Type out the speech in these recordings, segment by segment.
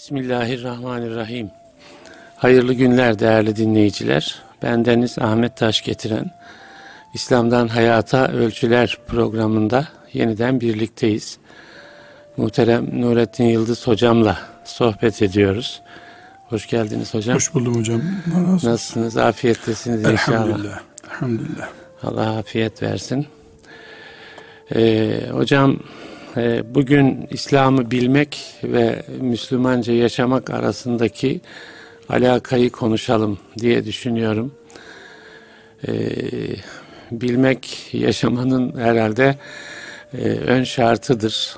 Bismillahirrahmanirrahim. Hayırlı günler değerli dinleyiciler. Bendeniz Ahmet Taş getiren İslam'dan Hayata Ölçüler programında yeniden birlikteyiz. Muhterem Nurettin Yıldız hocamla sohbet ediyoruz. Hoş geldiniz hocam. Hoş buldum hocam. Nasılsınız? Afiyettesiniz inşallah. Elhamdülillah. Elhamdülillah. Allah afiyet versin. Ee, hocam bugün İslam'ı bilmek ve Müslümanca yaşamak arasındaki alakayı konuşalım diye düşünüyorum. Ee, bilmek yaşamanın herhalde e, ön şartıdır.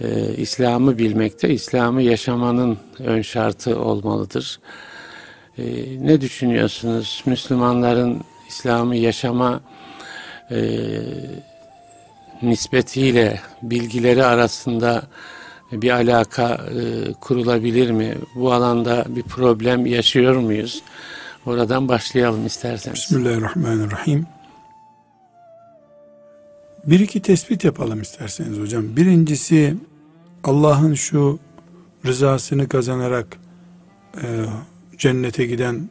Ee, İslam'ı bilmekte İslam'ı yaşamanın ön şartı olmalıdır. Ee, ne düşünüyorsunuz? Müslümanların İslam'ı yaşama e, nispetiyle bilgileri arasında bir alaka e, kurulabilir mi? Bu alanda bir problem yaşıyor muyuz? Oradan başlayalım isterseniz. Bismillahirrahmanirrahim. Bir iki tespit yapalım isterseniz hocam. Birincisi Allah'ın şu rızasını kazanarak e, cennete giden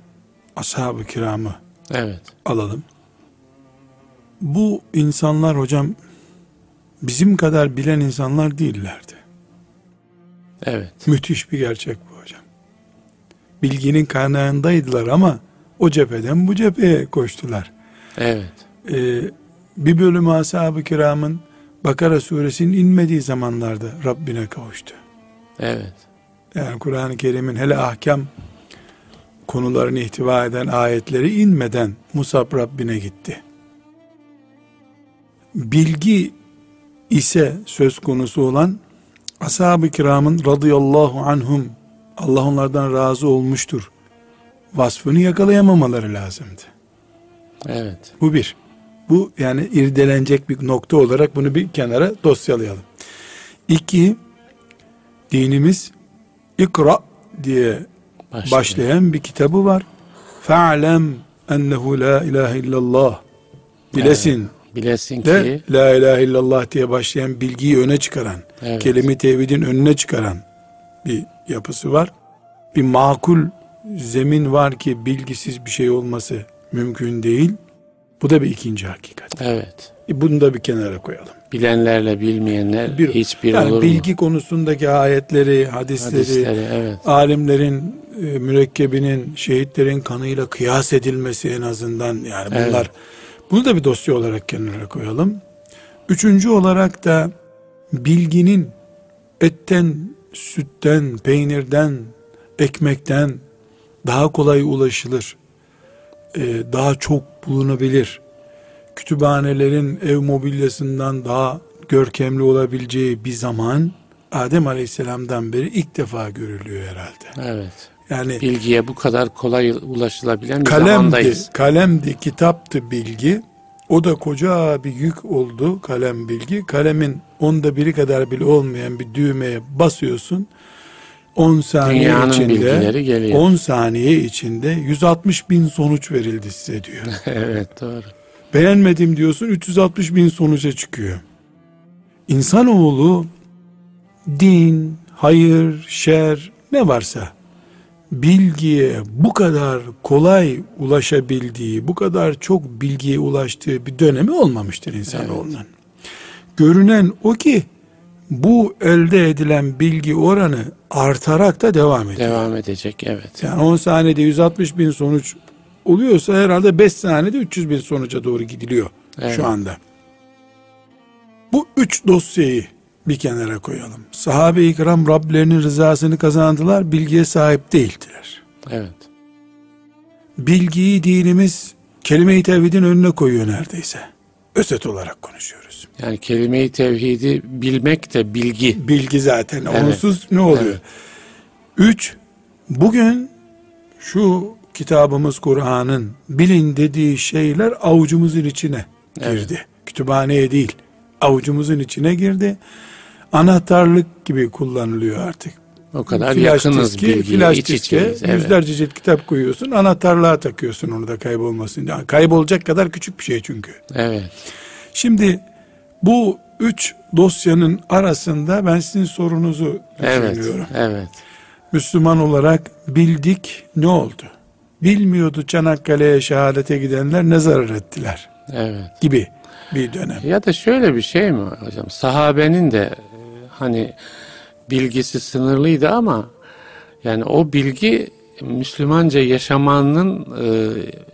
ashab-ı kiramı Evet. alalım. Bu insanlar hocam bizim kadar bilen insanlar değillerdi. Evet. Müthiş bir gerçek bu hocam. Bilginin kaynağındaydılar ama o cepheden bu cepheye koştular. Evet. Ee, bir bölümü ashab-ı kiramın Bakara suresinin inmediği zamanlarda Rabbine kavuştu. Evet. Yani Kur'an-ı Kerim'in hele ahkam konularını ihtiva eden ayetleri inmeden Musab Rabbine gitti. Bilgi ise söz konusu olan ashab-ı kiramın radıyallahu anhum Allah onlardan razı olmuştur vasfını yakalayamamaları lazımdı. Evet. Bu bir. Bu yani irdelenecek bir nokta olarak bunu bir kenara dosyalayalım. İki, dinimiz ikra diye Başlayalım. başlayan bir kitabı var. Fe'lem ennehu la ilahe illallah. Bilesin Bilesin de ki la ilahe illallah diye başlayan bilgiyi öne çıkaran, Evet. kelime tevhidin önüne çıkaran bir yapısı var. Bir makul zemin var ki bilgisiz bir şey olması mümkün değil. Bu da bir ikinci hakikat. evet. E Bunu da bir kenara koyalım. Bilenlerle bilmeyenler Bir, hiçbir yani olur bilgi mu? konusundaki ayetleri, hadisleri, Hadisleri, evet. alimlerin e, mürekkebinin şehitlerin kanıyla kıyas edilmesi en azından yani bunlar Evet. Bunu da bir dosya olarak kenara koyalım. Üçüncü olarak da bilginin etten, sütten, peynirden, ekmekten daha kolay ulaşılır, e, daha çok bulunabilir, kütüphanelerin ev mobilyasından daha görkemli olabileceği bir zaman Adem Aleyhisselam'dan beri ilk defa görülüyor herhalde. Evet. Yani Bilgiye bu kadar kolay ulaşılabilen bir kalemdi, zamandayız. kalemdi, kitaptı bilgi. O da koca bir yük oldu kalem bilgi. Kalemin onda biri kadar bile olmayan bir düğmeye basıyorsun. 10 saniye Dünyanın içinde bilgileri geliyor. 10 saniye içinde 160 bin sonuç verildi size diyor. evet doğru. Beğenmedim diyorsun 360 bin sonuca çıkıyor. İnsanoğlu din, hayır, şer ne varsa bilgiye bu kadar kolay ulaşabildiği, bu kadar çok bilgiye ulaştığı bir dönemi olmamıştır insanoğlunun. Görünen o ki bu elde edilen bilgi oranı artarak da devam ediyor. Devam edecek evet. Yani 10 saniyede 160 bin sonuç oluyorsa herhalde 5 saniyede 300 bin sonuca doğru gidiliyor Evet. şu anda. Bu üç dosyayı bir kenara koyalım. Sahabe-i kiram Rablerinin rızasını kazandılar, bilgiye sahip değildiler. Evet. Bilgiyi dinimiz kelime-i tevhidin önüne koyuyor neredeyse. Özet olarak konuşuyoruz. Yani kelime-i tevhidi bilmek de bilgi. Bilgi zaten. Evet. Onsuz ne oluyor? Evet. Üç, bugün şu kitabımız Kur'an'ın bilin dediği şeyler avucumuzun içine girdi. Kütüphaneye değil, avucumuzun içine girdi. Anahtarlık gibi kullanılıyor artık. O kadar Flash yakınız diski, bilgiye, flash iç diske. Evet. yüzlerce cilt kitap koyuyorsun, anahtarlığa takıyorsun onu da kaybolmasın. Yani kaybolacak kadar küçük bir şey çünkü. Evet. Şimdi bu üç dosyanın arasında ben sizin sorunuzu Evet. düşünüyorum. Evet. Müslüman olarak bildik ne oldu? Bilmiyordu Çanakkale'ye şehadete gidenler ne zarar ettiler Evet. gibi bir dönem. Ya da şöyle bir şey mi hocam? Sahabenin de hani bilgisi sınırlıydı ama yani o bilgi Müslümanca yaşamanın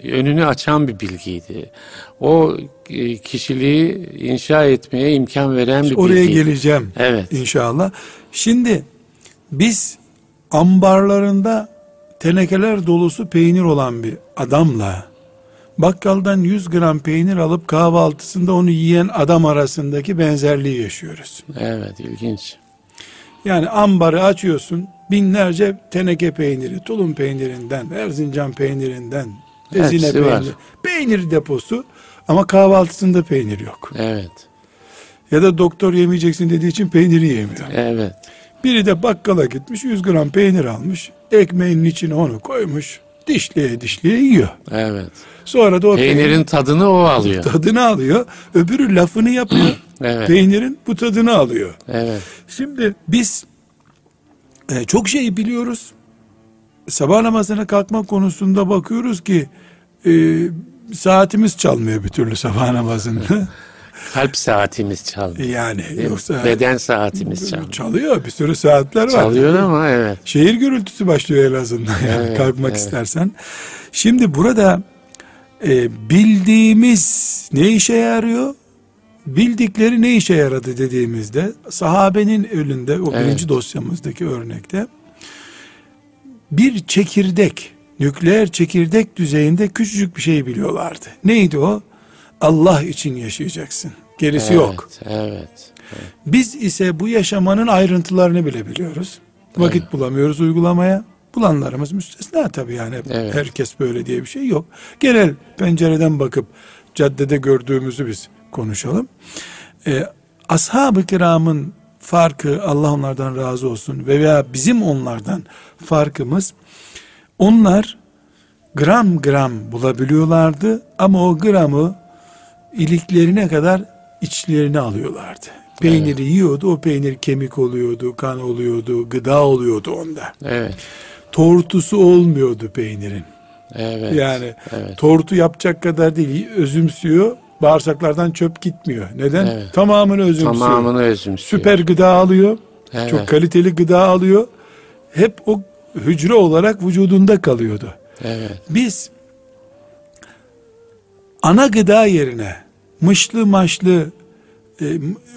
e, önünü açan bir bilgiydi. O e, kişiliği inşa etmeye imkan veren bir Oraya bilgiydi. geleceğim Evet. inşallah. Şimdi biz ambarlarında tenekeler dolusu peynir olan bir adamla bakkaldan 100 gram peynir alıp kahvaltısında onu yiyen adam arasındaki benzerliği yaşıyoruz. Evet, ilginç. Yani ambarı açıyorsun binlerce teneke peyniri, tulum peynirinden, Erzincan peynirinden, ezine Hepsi var. peyniri, peynir deposu ama kahvaltısında peynir yok. Evet. Ya da doktor yemeyeceksin dediği için peyniri yemiyor. Evet. Biri de bakkala gitmiş 100 gram peynir almış. Ekmeğin içine onu koymuş. Dişliye dişliye yiyor. Evet. Sonra da o Peynirin tadını o alıyor. tadını alıyor. Öbürü lafını yapıyor. Evet. Peynirin bu tadını alıyor. Evet. Şimdi biz e, çok şey biliyoruz. Sabah namazına kalkma konusunda bakıyoruz ki e, saatimiz çalmıyor bir türlü sabah namazında. Kalp saatimiz çaldı. yani yoksa Beden saatimiz çaldı. çalıyor bir sürü saatler var. Çalıyor ama evet. Şehir gürültüsü başlıyor en azından yani Evet, kalkmak evet. istersen. Şimdi burada e, bildiğimiz ne işe yarıyor? Bildikleri ne işe yaradı dediğimizde sahabenin önünde o Evet. birinci dosyamızdaki örnekte bir çekirdek nükleer çekirdek düzeyinde küçücük bir şey biliyorlardı. Neydi o? Allah için yaşayacaksın. Gerisi yok. Evet. Evet. Biz ise bu yaşamanın ayrıntılarını bile biliyoruz. Vakit bulamıyoruz uygulamaya. Bulanlarımız müstesna tabii yani. Evet. Herkes böyle diye bir şey yok. Genel pencereden bakıp caddede gördüğümüzü biz konuşalım. Ee, Ashab-ı kiramın farkı Allah onlardan razı olsun ve veya bizim onlardan farkımız onlar gram gram bulabiliyorlardı ama o gramı iliklerine kadar içlerine alıyorlardı. Peyniri yiyordu, o peynir kemik oluyordu, kan oluyordu, gıda oluyordu onda. Evet. Tortusu olmuyordu peynirin. Evet. Yani Evet. tortu yapacak kadar değil, özümsüyor, bağırsaklardan çöp gitmiyor. Neden? Evet. Tamamını özümsüyor. Tamamını özümsüyor. Süper gıda alıyor, Evet. çok kaliteli gıda alıyor. Hep o hücre olarak vücudunda kalıyordu. Evet. Biz ana gıda yerine mışlı maşlı e,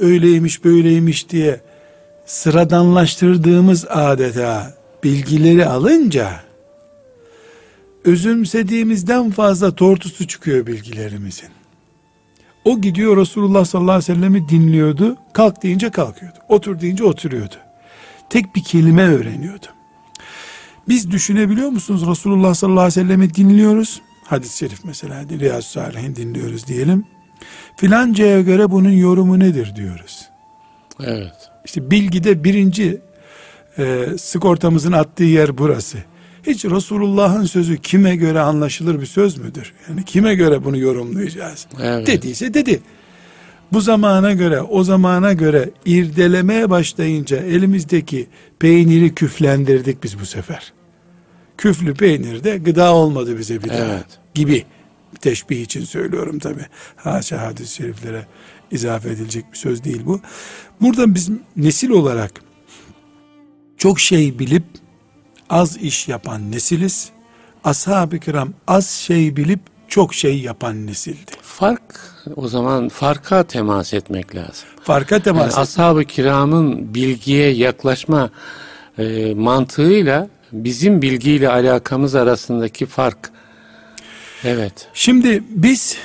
öyleymiş böyleymiş diye sıradanlaştırdığımız adeta bilgileri alınca özümsediğimizden fazla tortusu çıkıyor bilgilerimizin. O gidiyor Resulullah sallallahu aleyhi ve sellem'i dinliyordu. Kalk deyince kalkıyordu. Otur deyince oturuyordu. Tek bir kelime öğreniyordu. Biz düşünebiliyor musunuz? Resulullah sallallahu aleyhi ve sellem'i dinliyoruz. Hadis-i şerif mesela Riyaz-ı Salihin dinliyoruz diyelim. Filancaya göre bunun yorumu nedir diyoruz. Evet. İşte bilgide birinci e, sigortamızın attığı yer burası. Hiç Resulullah'ın sözü kime göre anlaşılır bir söz müdür? Yani kime göre bunu yorumlayacağız? Evet. Dediyse dedi. Bu zamana göre, o zamana göre irdelemeye başlayınca elimizdeki peyniri küflendirdik biz bu sefer. Küflü peynir de gıda olmadı bize bir daha Evet. gibi teşbih için söylüyorum tabi. Haşa hadis-i şeriflere izafe edilecek bir söz değil bu. Burada biz nesil olarak çok şey bilip az iş yapan nesiliz. Ashab-ı kiram az şey bilip çok şey yapan nesildi. Fark o zaman farka temas etmek lazım. Farka Yani temas et- ashab-ı kiramın bilgiye yaklaşma e, mantığıyla bizim bilgiyle alakamız arasındaki fark. Evet. Şimdi biz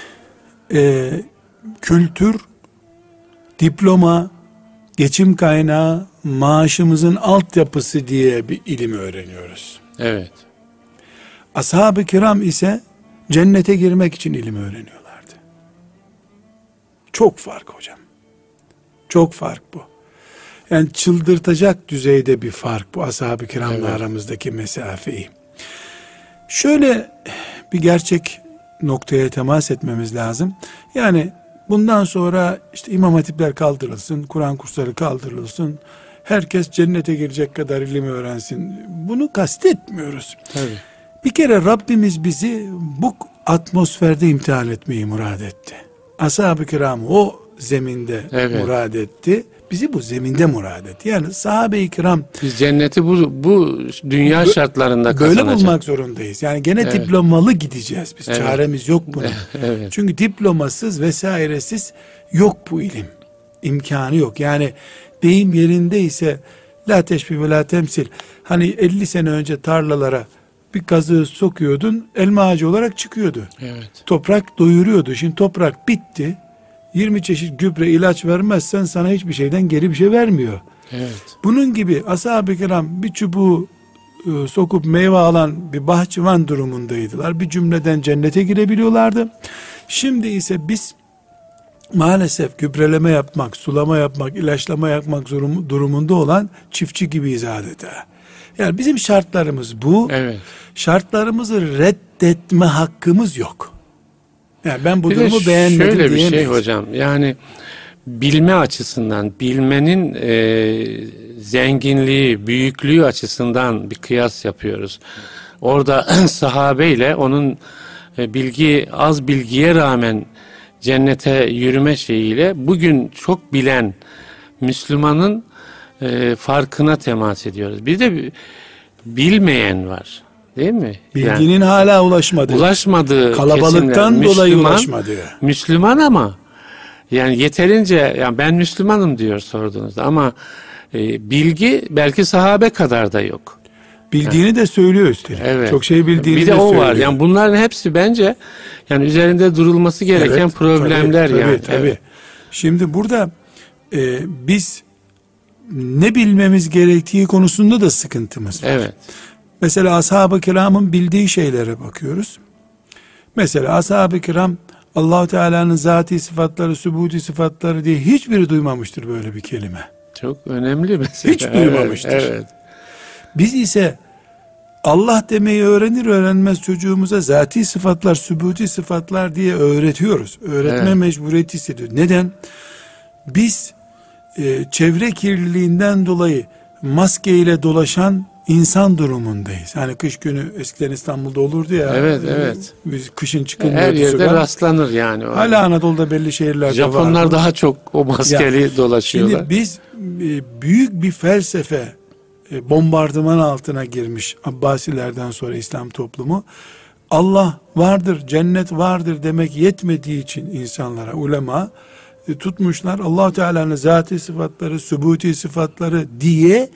e, kültür, diploma, geçim kaynağı, maaşımızın altyapısı diye bir ilim öğreniyoruz. Evet. Ashab-ı kiram ise cennete girmek için ilim öğreniyorlardı. Çok fark hocam. Çok fark bu. Yani çıldırtacak düzeyde bir fark bu ashab-ı kiramla Evet. aramızdaki mesafeyi. Şöyle bir gerçek noktaya temas etmemiz lazım. Yani bundan sonra işte imam hatipler kaldırılsın, Kur'an kursları kaldırılsın. herkes cennete girecek kadar ilim öğrensin. Bunu kastetmiyoruz. Tabii. Bir kere Rabbimiz bizi bu atmosferde imtihan etmeyi murad etti. Ashab-ı kiram o zeminde Evet. murad etti. Bizi bu zeminde murad etti. Yani sahabe-i kiram Biz cenneti bu, bu dünya Bö- şartlarında böyle bulmak zorundayız. Yani gene Evet. diplomalı gideceğiz biz. Evet. Çaremiz yok bunun. evet. Çünkü diplomasız vesairesiz yok bu ilim. İmkanı yok. Yani deyim yerindeyse la teşbih ve la temsil. Hani 50 sene önce tarlalara bir kazığı sokuyordun elma ağacı olarak çıkıyordu. Evet. Toprak doyuruyordu. Şimdi toprak bitti. 20 çeşit gübre ilaç vermezsen sana hiçbir şeyden geri bir şey vermiyor. Evet. Bunun gibi ashab-ı kiram bir çubuğu e, sokup meyve alan bir bahçıvan durumundaydılar. Bir cümleden cennete girebiliyorlardı. Şimdi ise biz maalesef gübreleme yapmak, sulama yapmak, ilaçlama yapmak durumunda olan çiftçi gibiyiz adeta. Yani bizim şartlarımız bu. Evet. Şartlarımızı reddetme hakkımız yok. Yani ben bu Bir durumu beğenmedim şöyle bir şey hocam. Yani bilme açısından, bilmenin e, zenginliği, büyüklüğü açısından bir kıyas yapıyoruz. Orada sahabeyle onun e, bilgi az bilgiye rağmen cennete yürüme şeyiyle bugün çok bilen Müslümanın e, farkına temas ediyoruz. Bir de bi- bilmeyen var. Değil mi? Yani Bilginin hala ulaşmadığı, ulaşmadığı kalabalıktan kesimler. dolayı Müslüman- ulaşmadığı. Müslüman ama yani yeterince yani ben Müslümanım diyor sorduğunuzda ama e, bilgi belki sahabe kadar da yok. Bildiğini de söylüyor üstelik. Evet. Çok şey bildiğini bir de de o söylüyor. var. Yani bunların hepsi bence yani üzerinde durulması gereken Evet, problemler tabii, yani. Tabii, tabii. Evet. Şimdi burada e, biz ne bilmemiz gerektiği konusunda da sıkıntımız var. Evet. Mesela ashab-ı kiramın bildiği şeylere bakıyoruz. Mesela ashab-ı kiram allah Teala'nın zati sıfatları, sübuti sıfatları diye hiçbiri duymamıştır böyle bir kelime. Çok önemli mesela. Hiç duymamıştır. Evet. evet. Biz ise Allah demeyi öğrenir öğrenmez çocuğumuza zati sıfatlar, sübuti sıfatlar diye öğretiyoruz. Öğretme Evet. mecburiyeti hissediyoruz. Neden? Biz e, çevre kirliliğinden dolayı maskeyle dolaşan insan durumundayız. Hani kış günü eskiden İstanbul'da olurdu ya. Evet, e, evet. Biz kışın çıkılmıyordu Her yerde sokağa. rastlanır yani. o. Hala Anadolu'da belli şehirlerde Japonlar vardı. daha çok o maskeli dolaşıyorlar. Şimdi biz e, büyük bir felsefe e, bombardıman altına girmiş Abbasilerden sonra İslam toplumu. Allah vardır, cennet vardır demek yetmediği için insanlara, ulema e, tutmuşlar. allah Teala'nın zati sıfatları, sübuti sıfatları diye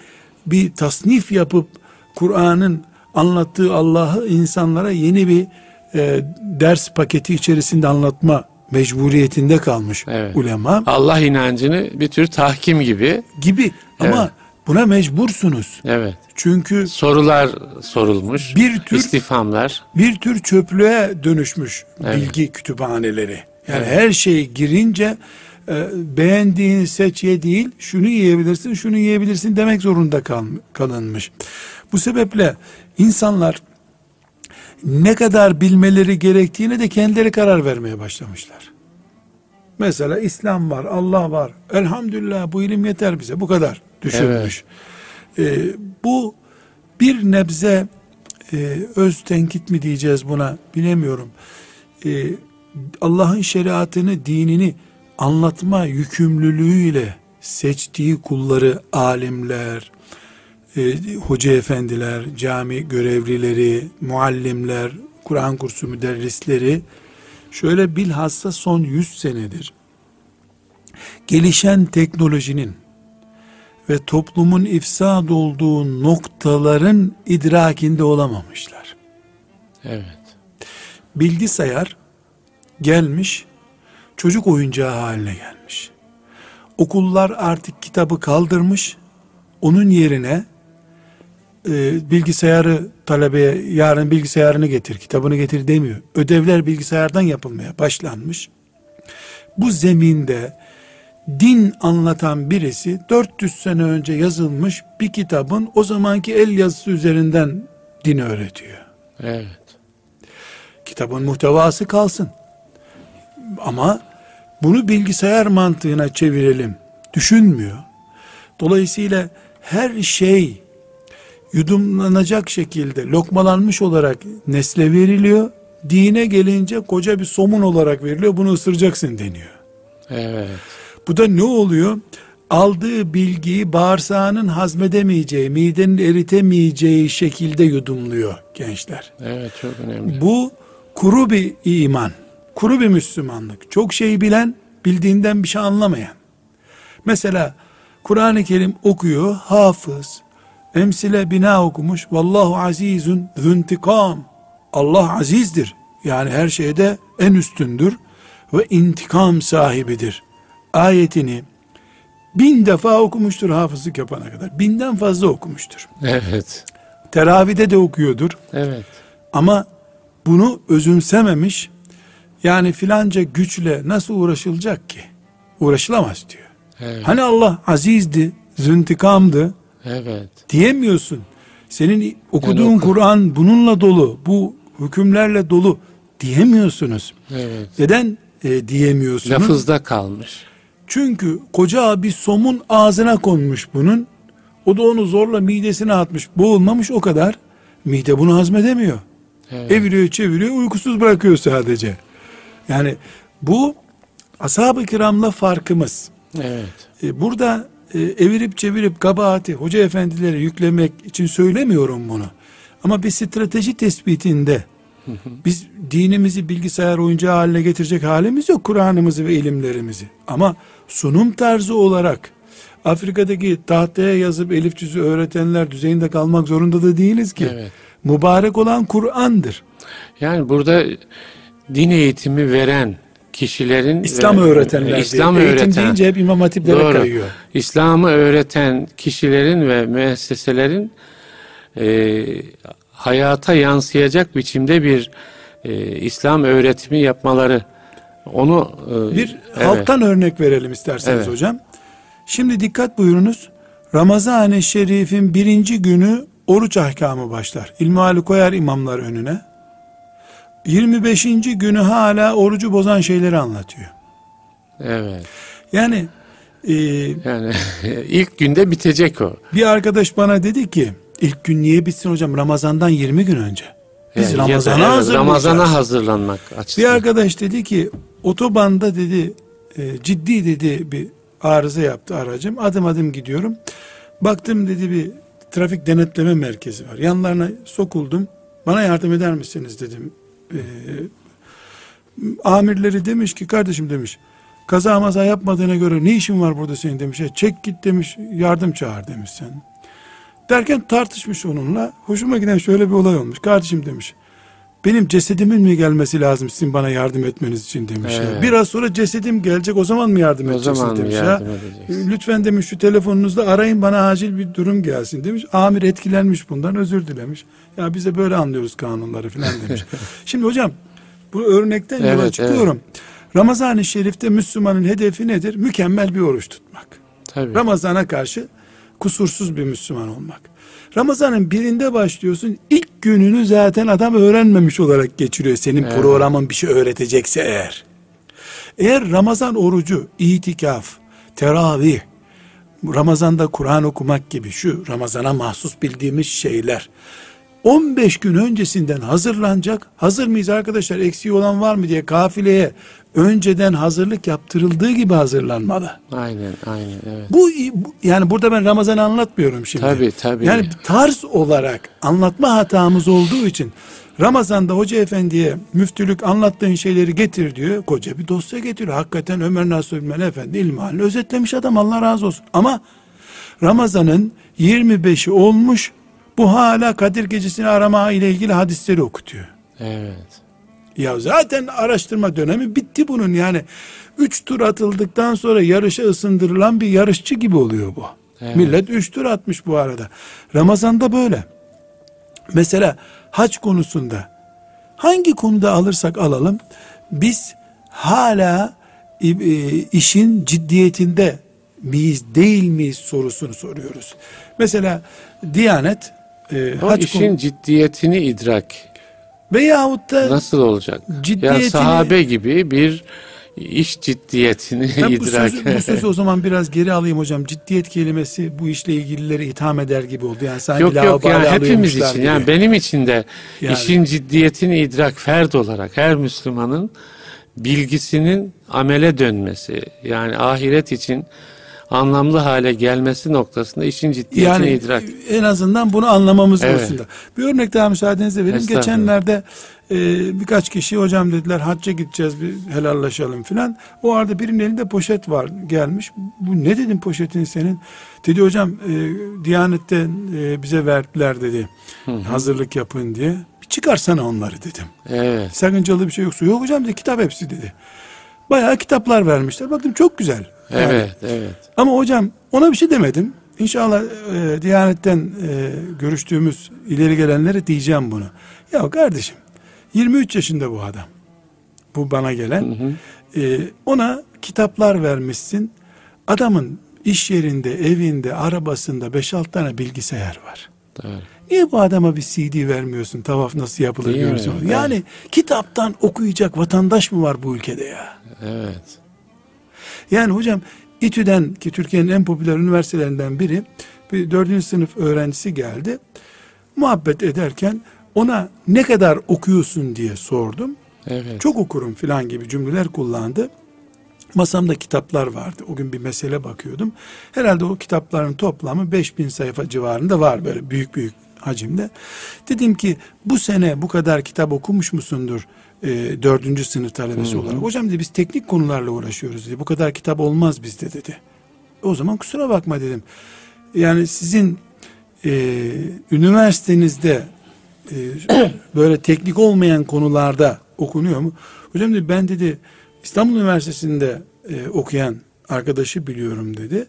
bir tasnif yapıp Kur'an'ın anlattığı Allah'ı insanlara yeni bir e, ders paketi içerisinde anlatma mecburiyetinde kalmış Evet. ulema Allah inancını bir tür tahkim gibi. gibi ama Evet. buna mecbursunuz. Evet. Çünkü Sorular sorulmuş. Bir tür- istifamlar. bir tür çöplüğe dönüşmüş Evet. bilgi kütüphaneleri. Yani Evet. her şey girince e, beğendiğini seç ye değil, şunu yiyebilirsin, şunu yiyebilirsin demek zorunda kal, kalınmış. Bu sebeple insanlar ne kadar bilmeleri gerektiğine de kendileri karar vermeye başlamışlar. Mesela İslam var, Allah var. Elhamdülillah bu ilim yeter bize. Bu kadar düşünmüş. Ee, bu bir nebze e, öz tenkit mi diyeceğiz buna bilemiyorum. Ee, Allah'ın şeriatını, dinini anlatma yükümlülüğüyle seçtiği kulları alimler, e, hoca efendiler, cami görevlileri, muallimler, Kur'an kursu müderrisleri şöyle bilhassa son 100 senedir gelişen teknolojinin ve toplumun ifsad olduğu noktaların idrakinde olamamışlar. Evet. Bilgisayar gelmiş, çocuk oyuncağı haline gelmiş. Okullar artık kitabı kaldırmış, onun yerine e, bilgisayarı talebeye yarın bilgisayarını getir, kitabını getir demiyor. Ödevler bilgisayardan yapılmaya başlanmış. Bu zeminde din anlatan birisi 400 sene önce yazılmış bir kitabın o zamanki el yazısı üzerinden din öğretiyor. Evet. Kitabın muhtevası kalsın. Ama bunu bilgisayar mantığına çevirelim düşünmüyor. Dolayısıyla her şey yudumlanacak şekilde lokmalanmış olarak nesle veriliyor. Dine gelince koca bir somun olarak veriliyor. Bunu ısıracaksın deniyor. Evet. Bu da ne oluyor? Aldığı bilgiyi bağırsağının hazmedemeyeceği, midenin eritemeyeceği şekilde yudumluyor gençler. Evet çok önemli. Bu kuru bir iman, kuru bir Müslümanlık. Çok şey bilen, bildiğinden bir şey anlamayan. Mesela Kur'an-ı Kerim okuyor, hafız, emsile bina okumuş. Vallahu azizun züntikam. Allah azizdir. Yani her şeyde en üstündür ve intikam sahibidir. Ayetini bin defa okumuştur hafızlık yapana kadar. Binden fazla okumuştur. Evet. Teravide de okuyordur. Evet. Ama bunu özümsememiş. Yani filanca güçle nasıl uğraşılacak ki? Uğraşılamaz diyor. Evet. Hani Allah azizdi, züntikamdı Evet. diyemiyorsun. Senin okuduğun Yani oku- Kur'an bununla dolu, bu hükümlerle dolu diyemiyorsunuz. Evet. Neden e, diyemiyorsunuz? Lafızda kalmış. Çünkü koca bir somun ağzına konmuş bunun. O da onu zorla midesine atmış. Boğulmamış o kadar. Mide bunu hazmedemiyor. Evet. Eviriyor çeviriyor uykusuz bırakıyor sadece. Yani bu ashab-ı kiramla farkımız. Evet. E, Burada e, evirip çevirip kabahati hoca efendilere yüklemek için söylemiyorum bunu. Ama bir strateji tespitinde biz dinimizi bilgisayar oyuncağı haline getirecek halimiz yok Kur'an'ımızı ve ilimlerimizi. Ama sunum tarzı olarak Afrika'daki tahtaya yazıp elif cüzü öğretenler düzeyinde kalmak zorunda da değiliz ki. Evet. Mübarek olan Kur'an'dır. Yani burada din eğitimi veren kişilerin İslam ve- öğretenler İslam diye. Eğitim öğreten deyince hep imam hatiplere Doğru. kayıyor. İslam'ı öğreten kişilerin ve müesseselerin e, hayata yansıyacak biçimde bir e, İslam öğretimi yapmaları onu e, Bir evet, halktan örnek verelim isterseniz Evet. hocam. Şimdi dikkat buyurunuz. Ramazan-ı Şerif'in birinci günü oruç ahkamı başlar. İlmihali koyar imamlar önüne. 25. günü hala orucu bozan şeyleri anlatıyor. evet. Yani e, Yani ilk günde bitecek o. bir arkadaş bana dedi ki ilk gün niye bitsin hocam Ramazan'dan 20 gün önce. Biz Yani Ramazan'a evet, hazırlayacağız. Ramazan'a hazırlanmak Bir açısından. arkadaş dedi ki otobanda dedi e, ciddi dedi bir arıza yaptı aracım. Adım adım gidiyorum. Baktım dedi bir trafik denetleme merkezi var. Yanlarına sokuldum. Bana yardım eder misiniz dedim. E, amirleri demiş ki kardeşim demiş kaza maza yapmadığına göre ne işin var burada senin demiş. "E, çek git demiş yardım çağır demiş sen. Derken tartışmış onunla. Hoşuma giden şöyle bir olay olmuş. Kardeşim demiş. Benim cesedimin mi gelmesi lazım sizin bana yardım etmeniz için demiş. ya. Evet. Biraz sonra cesedim gelecek o zaman mı yardım o edeceksin zaman demiş yardım ya. edeceksin? Lütfen demiş şu telefonunuzda arayın bana acil bir durum gelsin demiş. Amir etkilenmiş bundan özür dilemiş. Ya bize böyle anlıyoruz kanunları filan demiş. Şimdi hocam bu örnekten yola Evet, çıkıyorum. Ramazan-ı Şerif'te Müslümanın hedefi nedir? Mükemmel bir oruç tutmak. Tabii. Ramazana karşı kusursuz bir Müslüman olmak. Ramazanın birinde başlıyorsun. ilk gününü zaten adam öğrenmemiş olarak geçiriyor. Senin Evet. programın bir şey öğretecekse eğer. Eğer Ramazan orucu, itikaf, teravih, Ramazan'da Kur'an okumak gibi şu Ramazana mahsus bildiğimiz şeyler 15 gün öncesinden hazırlanacak. Hazır mıyız arkadaşlar eksiği olan var mı diye kafileye önceden hazırlık yaptırıldığı gibi hazırlanmalı. Aynen, aynen, evet. Bu, yani burada ben Ramazan'ı anlatmıyorum şimdi. Tabii, tabii. Yani tarz olarak anlatma hatamız olduğu için Ramazan'da hoca efendiye müftülük anlattığın şeyleri getir diyor. Koca bir dosya getiriyor. Hakikaten Ömer Nasuh İlmel Efendi ilmihalini özetlemiş adam Allah razı olsun. Ama Ramazan'ın 25'i olmuş bu hala Kadir Gecesi'ni arama ile ilgili hadisleri okutuyor. Evet. Ya zaten araştırma dönemi bitti bunun yani. Üç tur atıldıktan sonra yarışa ısındırılan bir yarışçı gibi oluyor bu. Evet. Millet üç tur atmış bu arada. Ramazan'da böyle. Mesela hac konusunda hangi konuda alırsak alalım biz hala e, e, işin ciddiyetinde miyiz değil miyiz sorusunu soruyoruz. Mesela Diyanet e, O hac işin konu- ciddiyetini idrak veyahut da nasıl olacak? Ciddiyetini- Yani sahabe gibi bir iş ciddiyetini Ben bu, idrak sözü, bu sözü o zaman biraz geri alayım hocam. Ciddiyet kelimesi bu işle ilgilileri itham eder gibi oldu. Yani sanki Yok yok yani hepimiz için gibi. yani benim için de Yani. işin ciddiyetini idrak ferd olarak her Müslümanın bilgisinin amele dönmesi yani ahiret için anlamlı hale gelmesi noktasında işin ciddiyetini yani idrak. en azından bunu anlamamız Evet. konusunda. Bir örnek daha müsaadenizle. Estağfurullah. Geçenlerde e, birkaç kişi hocam dediler hacca gideceğiz bir helallaşalım filan. O arada birinin elinde poşet var gelmiş. Bu ne dedim poşetin senin? Dedi hocam e, Diyanet'te e, bize verdiler dedi. Hazırlık yapın diye. Bir çıkarsana onları dedim. Evet. Sakıncalı bir şey yoksa. Yok hocam dedi kitap hepsi dedi. Bayağı kitaplar vermişler. Baktım çok güzel. Yani Evet, evet. ama hocam ona bir şey demedim. İnşallah e, Diyanet'ten e, görüştüğümüz ileri gelenlere diyeceğim bunu. Ya kardeşim 23 yaşında bu adam. Bu bana gelen. E, ona kitaplar vermişsin. Adamın iş yerinde, evinde, arabasında 5-6 tane bilgisayar var. Doğru. Niye bu adama bir CD vermiyorsun? Tavaf nasıl yapılır Değil mi? görsün. Evet. Yani kitaptan okuyacak vatandaş mı var bu ülkede ya? Evet. Yani hocam İTÜ'den ki Türkiye'nin en popüler üniversitelerinden biri bir dördüncü sınıf öğrencisi geldi. Muhabbet ederken ona ne kadar okuyorsun diye sordum. Evet. Çok okurum filan gibi cümleler kullandı. Masamda kitaplar vardı. O gün bir mesele bakıyordum. Herhalde o kitapların toplamı 5000 sayfa civarında var böyle büyük büyük hacimde. Dedim ki bu sene bu kadar kitap okumuş musundur e, dördüncü sınıf talebesi olarak? Hocam dedi biz teknik konularla uğraşıyoruz dedi. Bu kadar kitap olmaz bizde dedi. O zaman kusura bakma dedim. Yani sizin e, üniversitenizde e, böyle teknik olmayan konularda okunuyor mu? Hocam dedi ben dedi İstanbul Üniversitesi'nde e, okuyan arkadaşı biliyorum dedi.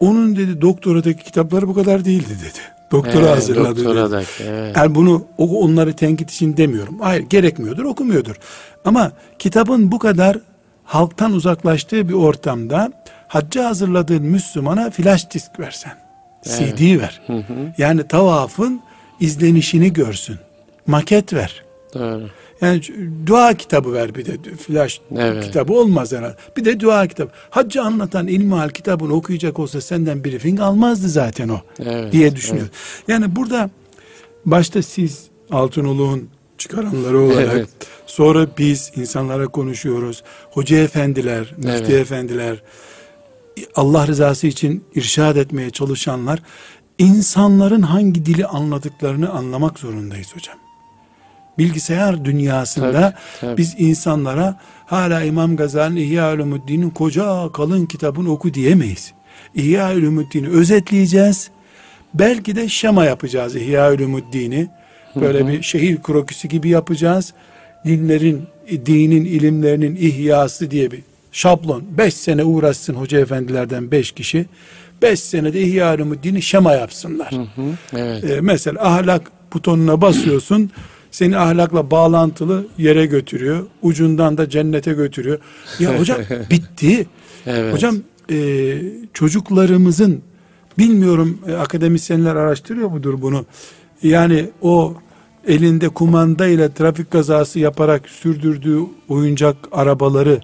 Onun dedi doktoradaki kitapları bu kadar değildi dedi. Doktora Evet, hazırladı dedi. doktoradaki, evet. Yani bunu onları tenkit için demiyorum. Hayır gerekmiyordur okumuyordur. Ama kitabın bu kadar halktan uzaklaştığı bir ortamda hacca hazırladığın Müslümana flash disk versen. CD ver. Yani tavafın izlenişini görsün. Maket ver. Doğru. Yani dua kitabı ver bir de flash Evet. kitabı olmaz herhalde. Bir de dua kitabı. Haccı anlatan ilmihal kitabını okuyacak olsa senden briefing almazdı zaten o Evet, diye düşünüyor. Yani burada başta siz Altınoluk'un çıkaranları olarak Evet. sonra biz insanlara konuşuyoruz. Hoca efendiler, müftü Evet. efendiler Allah rızası için irşad etmeye çalışanlar insanların hangi dili anladıklarını anlamak zorundayız hocam bilgisayar dünyasında Tabii, tabii. biz insanlara hala İmam Gazali'nin İhya Ulumuddin'in koca kalın kitabını oku diyemeyiz. İhya Ulumuddin'i özetleyeceğiz. Belki de şema yapacağız İhya Ulumuddin'i. Böyle bir şehir krokisi gibi yapacağız. Dinlerin, dinin ilimlerinin ihyası diye bir şablon. Beş sene uğraşsın hoca efendilerden beş kişi. Beş senede İhya Ulumuddin'i şema yapsınlar. Evet. Ee, mesela ahlak butonuna basıyorsun. Seni ahlakla bağlantılı yere götürüyor. Ucundan da cennete götürüyor. Ya hocam bitti. Evet. Hocam e, çocuklarımızın bilmiyorum e, akademisyenler araştırıyor mudur bunu? Yani o elinde kumandayla trafik kazası yaparak sürdürdüğü oyuncak arabaları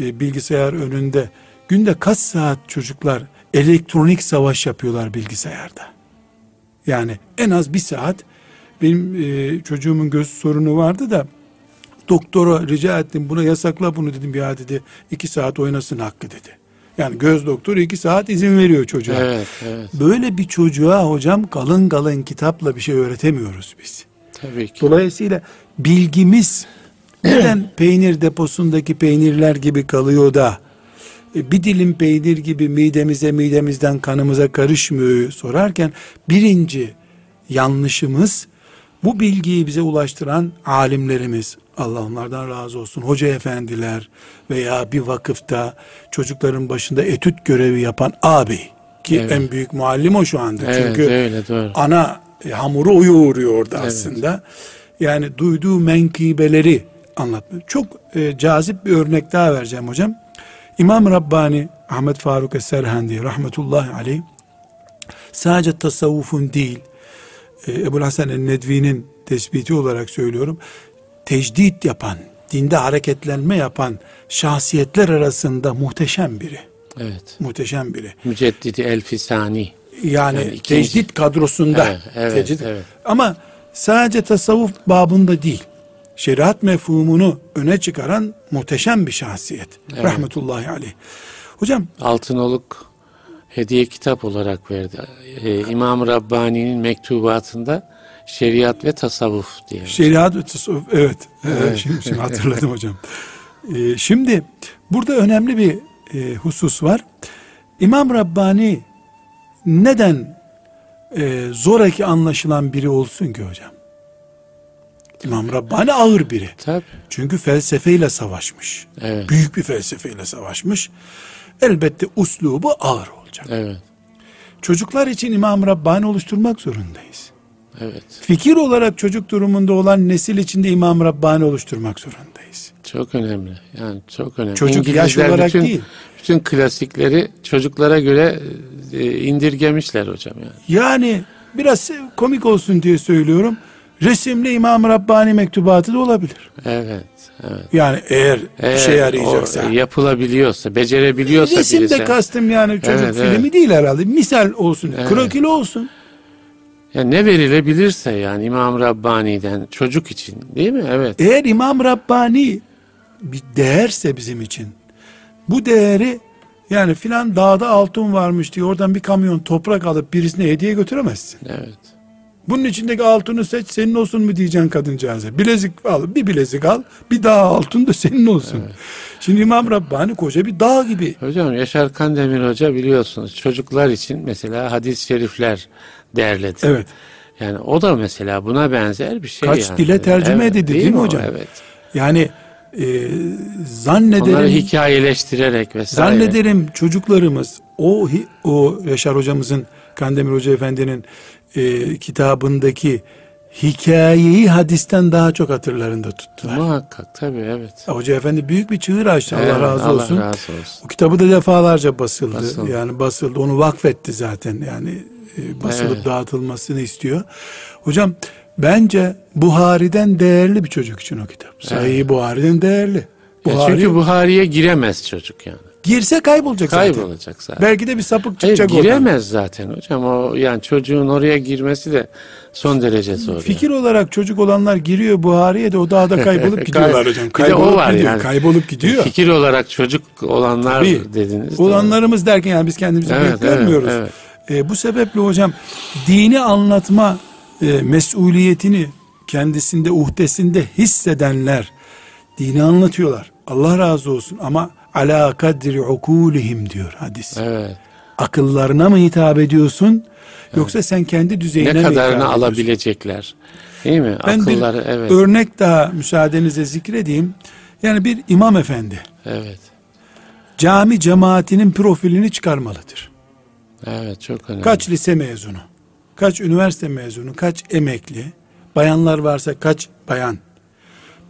e, bilgisayar önünde günde kaç saat çocuklar elektronik savaş yapıyorlar bilgisayarda? Yani en az bir saat benim e, çocuğumun göz sorunu vardı da doktora rica ettim buna yasakla bunu dedim ya dedi iki saat oynasın hakkı dedi. Yani göz doktoru iki saat izin veriyor çocuğa. Evet, evet. Böyle bir çocuğa hocam kalın kalın kitapla bir şey öğretemiyoruz biz. Tabii ki. Dolayısıyla bilgimiz neden peynir deposundaki peynirler gibi kalıyor da e, bir dilim peynir gibi midemize midemizden kanımıza karışmıyor sorarken birinci yanlışımız bu bilgiyi bize ulaştıran alimlerimiz Allah onlardan razı olsun hoca efendiler veya bir vakıfta çocukların başında etüt görevi yapan abi ki Evet. en büyük muallim o şu anda Evet, çünkü öyle, doğru. ana e, hamuru o yoğuruyor orada aslında. Yani duyduğu menkıbeleri anlatıyor. Çok e, cazip bir örnek daha vereceğim hocam. İmam Rabbani Ahmet Faruk Es-Serhendi rahmetullahi aleyh sadece tasavvufun değil Ebu Hasan el-Nedvi'nin tespiti olarak söylüyorum tecdit yapan dinde hareketlenme yapan şahsiyetler arasında muhteşem biri. Evet. Muhteşem biri. Müceddidi Elfisani. Yani, Yani ikinci- tecdit kadrosunda. Evet, evet, tecdit. evet. Ama sadece tasavvuf babında değil. Şeriat mefhumunu öne çıkaran muhteşem bir şahsiyet. Evet. Rahmetullahi aleyh. Hocam Altınoluk hediye kitap olarak verdi. Ee, İmam Rabbani'nin mektubatında şeriat ve tasavvuf diye. Şeriat ve tasavvuf evet. evet. Şimdi, şimdi hatırladım hocam. Ee, şimdi burada önemli bir e, husus var. İmam Rabbani neden e, zoraki anlaşılan biri olsun ki hocam? İmam Rabbani ağır biri. Tabii. Çünkü felsefeyle savaşmış. Evet. Büyük bir felsefeyle savaşmış. Elbette uslubu ağır olacak. Evet. Çocuklar için İmam Rabbani oluşturmak zorundayız. Evet. Fikir olarak çocuk durumunda olan nesil içinde İmam Rabbani oluşturmak zorundayız. Çok önemli. Yani çok önemli. Çocuk yaş İngilizler olarak bütün, değil. Bütün klasikleri çocuklara göre e, indirgemişler hocam yani. Yani biraz komik olsun diye söylüyorum. Resimli İmam Rabbani mektubatı da olabilir. Evet. Evet. Yani eğer Eğer işe yarayacaksa. yapılabiliyorsa, becerebiliyorsa Resim birisi. de kastım yani çocuk Evet, filmi evet. değil herhalde. Misal olsun. Evet. Krokili olsun. Ya ne verilebilirse yani İmam Rabbani'den çocuk için değil mi? Evet. Eğer İmam Rabbani bir değerse bizim için bu değeri yani filan dağda altın varmış diye oradan bir kamyon toprak alıp birisine hediye götüremezsin. Evet. Bunun içindeki altını seç senin olsun mu diyeceksin kadıncağıza. Bilezik al bir bilezik al bir dağ altın da senin olsun. Şimdi İmam Rabbani koca bir dağ gibi. Hocam Yaşar Kandemir Hoca biliyorsunuz çocuklar için mesela hadis-i şerifler derledi. Evet. Yani o da mesela buna benzer bir şey Kaç yani. dile tercüme edildi değil mi o? hocam? Evet. Yani e, Onları zannederim hikayeleştirerek vesaire. Zannederim çocuklarımız o o Yaşar hocamızın Kandemir Hoca Efendi'nin e, kitabındaki hikayeyi hadisten daha çok hatırlarında tuttular. Muhakkak tabii evet. Hoca Efendi büyük bir çığır açtı Evet, Allah razı olsun. Allah razı olsun. O kitabı da defalarca basıldı. Basıldı. Yani basıldı. Onu vakfetti zaten. Yani e, basılıp Evet. dağıtılmasını istiyor. Hocam bence Buhari'den değerli bir çocuk için o kitap. Sahih Buhari'den değerli. Ya Buhari çünkü Buhari'ye giremez çocuk yani. Girse kaybolacak zaten. Kaybolacak zaten. Belki de bir sapık Hayır, çıkacak oradan. giremez zaten hocam. O yani çocuğun oraya girmesi de son derece zor. Fikir olarak çocuk olanlar giriyor Buhari'ye de o dağda kaybolup gidiyorlar hocam. Bir de o Kaybolup var gidiyor. yani. Kaybolup gidiyor. Fikir olarak çocuk olanlar Tabii. dediniz. de. Olanlarımız derken yani biz kendimizi Evet, büyük evet, görmüyoruz. evet. E, bu sebeple hocam dini anlatma e, mesuliyetini kendisinde uhdesinde hissedenler dini anlatıyorlar. Allah razı olsun ama ala kadri ukulihim diyor hadis. Evet. Akıllarına mı hitap ediyorsun yoksa sen kendi düzeyine Ne mi kadarını alabilecekler. Değil mi? Ben Akılları bir evet. örnek daha müsaadenizle zikredeyim. Yani bir imam efendi Evet. cami cemaatinin profilini çıkarmalıdır. Evet çok önemli. Kaç lise mezunu, kaç üniversite mezunu, kaç emekli, bayanlar varsa kaç bayan.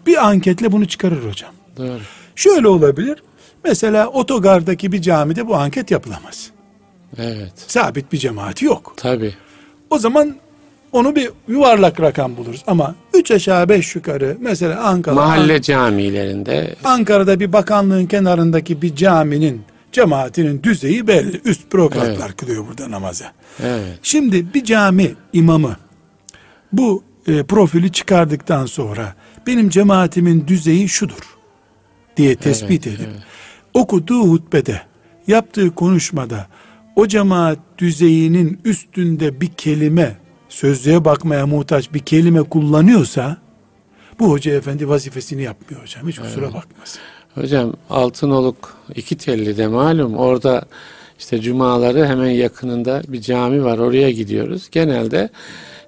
Bir anketle bunu çıkarır hocam. Doğru. Şöyle olabilir. Mesela otogardaki bir camide bu anket yapılamaz. Evet. Sabit bir cemaati yok. Tabii. O zaman onu bir yuvarlak rakam buluruz. Ama üç aşağı beş yukarı mesela Ankara, Mahalle camilerinde Ankara'da bir bakanlığın kenarındaki bir caminin cemaatinin düzeyi belli. Üst bürokratlar Evet. kılıyor burada namazı. evet. Şimdi bir cami imamı bu e, profili çıkardıktan sonra benim cemaatimin düzeyi şudur diye tespit Evet, edip evet. Okuduğu hutbede yaptığı konuşmada o cemaat düzeyinin üstünde bir kelime sözlüğe bakmaya muhtaç bir kelime kullanıyorsa bu hoca efendi vazifesini yapmıyor hocam hiç kusura bakmasın. Hocam Altınoluk iki telli de malum orada işte cumaları hemen yakınında bir cami var oraya gidiyoruz. Genelde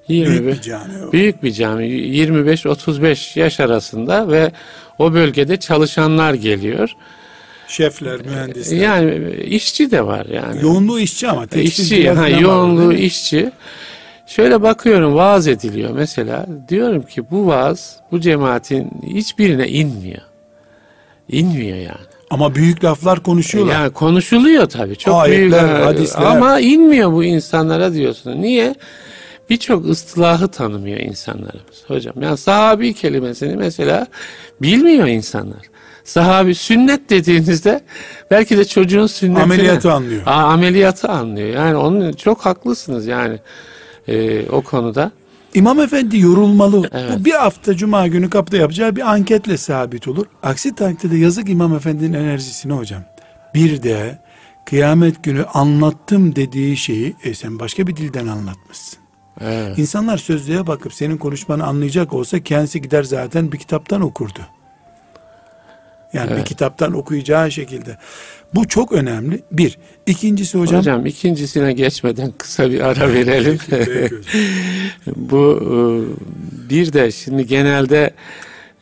25 Büyük bir cami o. Büyük bir cami 25-35 yaş arasında ve o bölgede çalışanlar geliyor. Şefler, mühendisler. Yani işçi de var yani. Yoğunluğu işçi ama işçi, ha, var, yoğunluğu mi? işçi. Şöyle bakıyorum vaaz ediliyor mesela. Diyorum ki bu vaaz bu cemaatin hiçbirine inmiyor. İnmiyor yani. Ama büyük laflar konuşuyorlar. Yani konuşuluyor tabii. Çok Ayetler, büyük hadisler. ama inmiyor bu insanlara diyorsun. Niye? birçok ıstılahı tanımıyor insanlarımız hocam. Yani sahabi kelimesini mesela bilmiyor insanlar. Sahabi sünnet dediğinizde belki de çocuğun sünnetini ameliyatı anlıyor. A, ameliyatı anlıyor. Yani onun çok haklısınız yani e, o konuda. İmam Efendi yorulmalı. Evet. Bu bir hafta cuma günü kapıda yapacağı bir anketle sabit olur. Aksi takdirde yazık İmam Efendi'nin enerjisine hocam. Bir de kıyamet günü anlattım dediği şeyi e, sen başka bir dilden anlatmışsın. Evet. İnsanlar sözlüğe bakıp senin konuşmanı anlayacak olsa kendisi gider zaten bir kitaptan okurdu. Yani bir Evet. kitaptan okuyacağı şekilde. Bu çok önemli. Bir. İkincisi hocam. Hocam, ikincisine geçmeden kısa bir ara verelim. Peki. Bu e, bir de şimdi genelde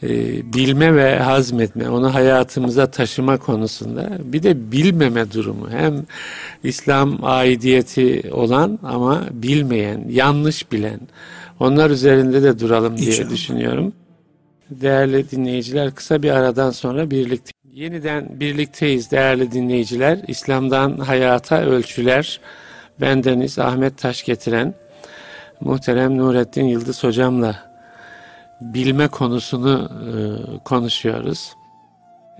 e, bilme ve hazmetme, onu hayatımıza taşıma konusunda bir de bilmeme durumu. Hem İslam aidiyeti olan ama bilmeyen, yanlış bilen. Onlar üzerinde de duralım diye İnşallah. düşünüyorum. Değerli dinleyiciler kısa bir aradan sonra birlikte yeniden birlikteyiz değerli dinleyiciler. İslam'dan hayata ölçüler. Bendeniz Ahmet Taş getiren muhterem Nurettin Yıldız hocamla bilme konusunu e, konuşuyoruz.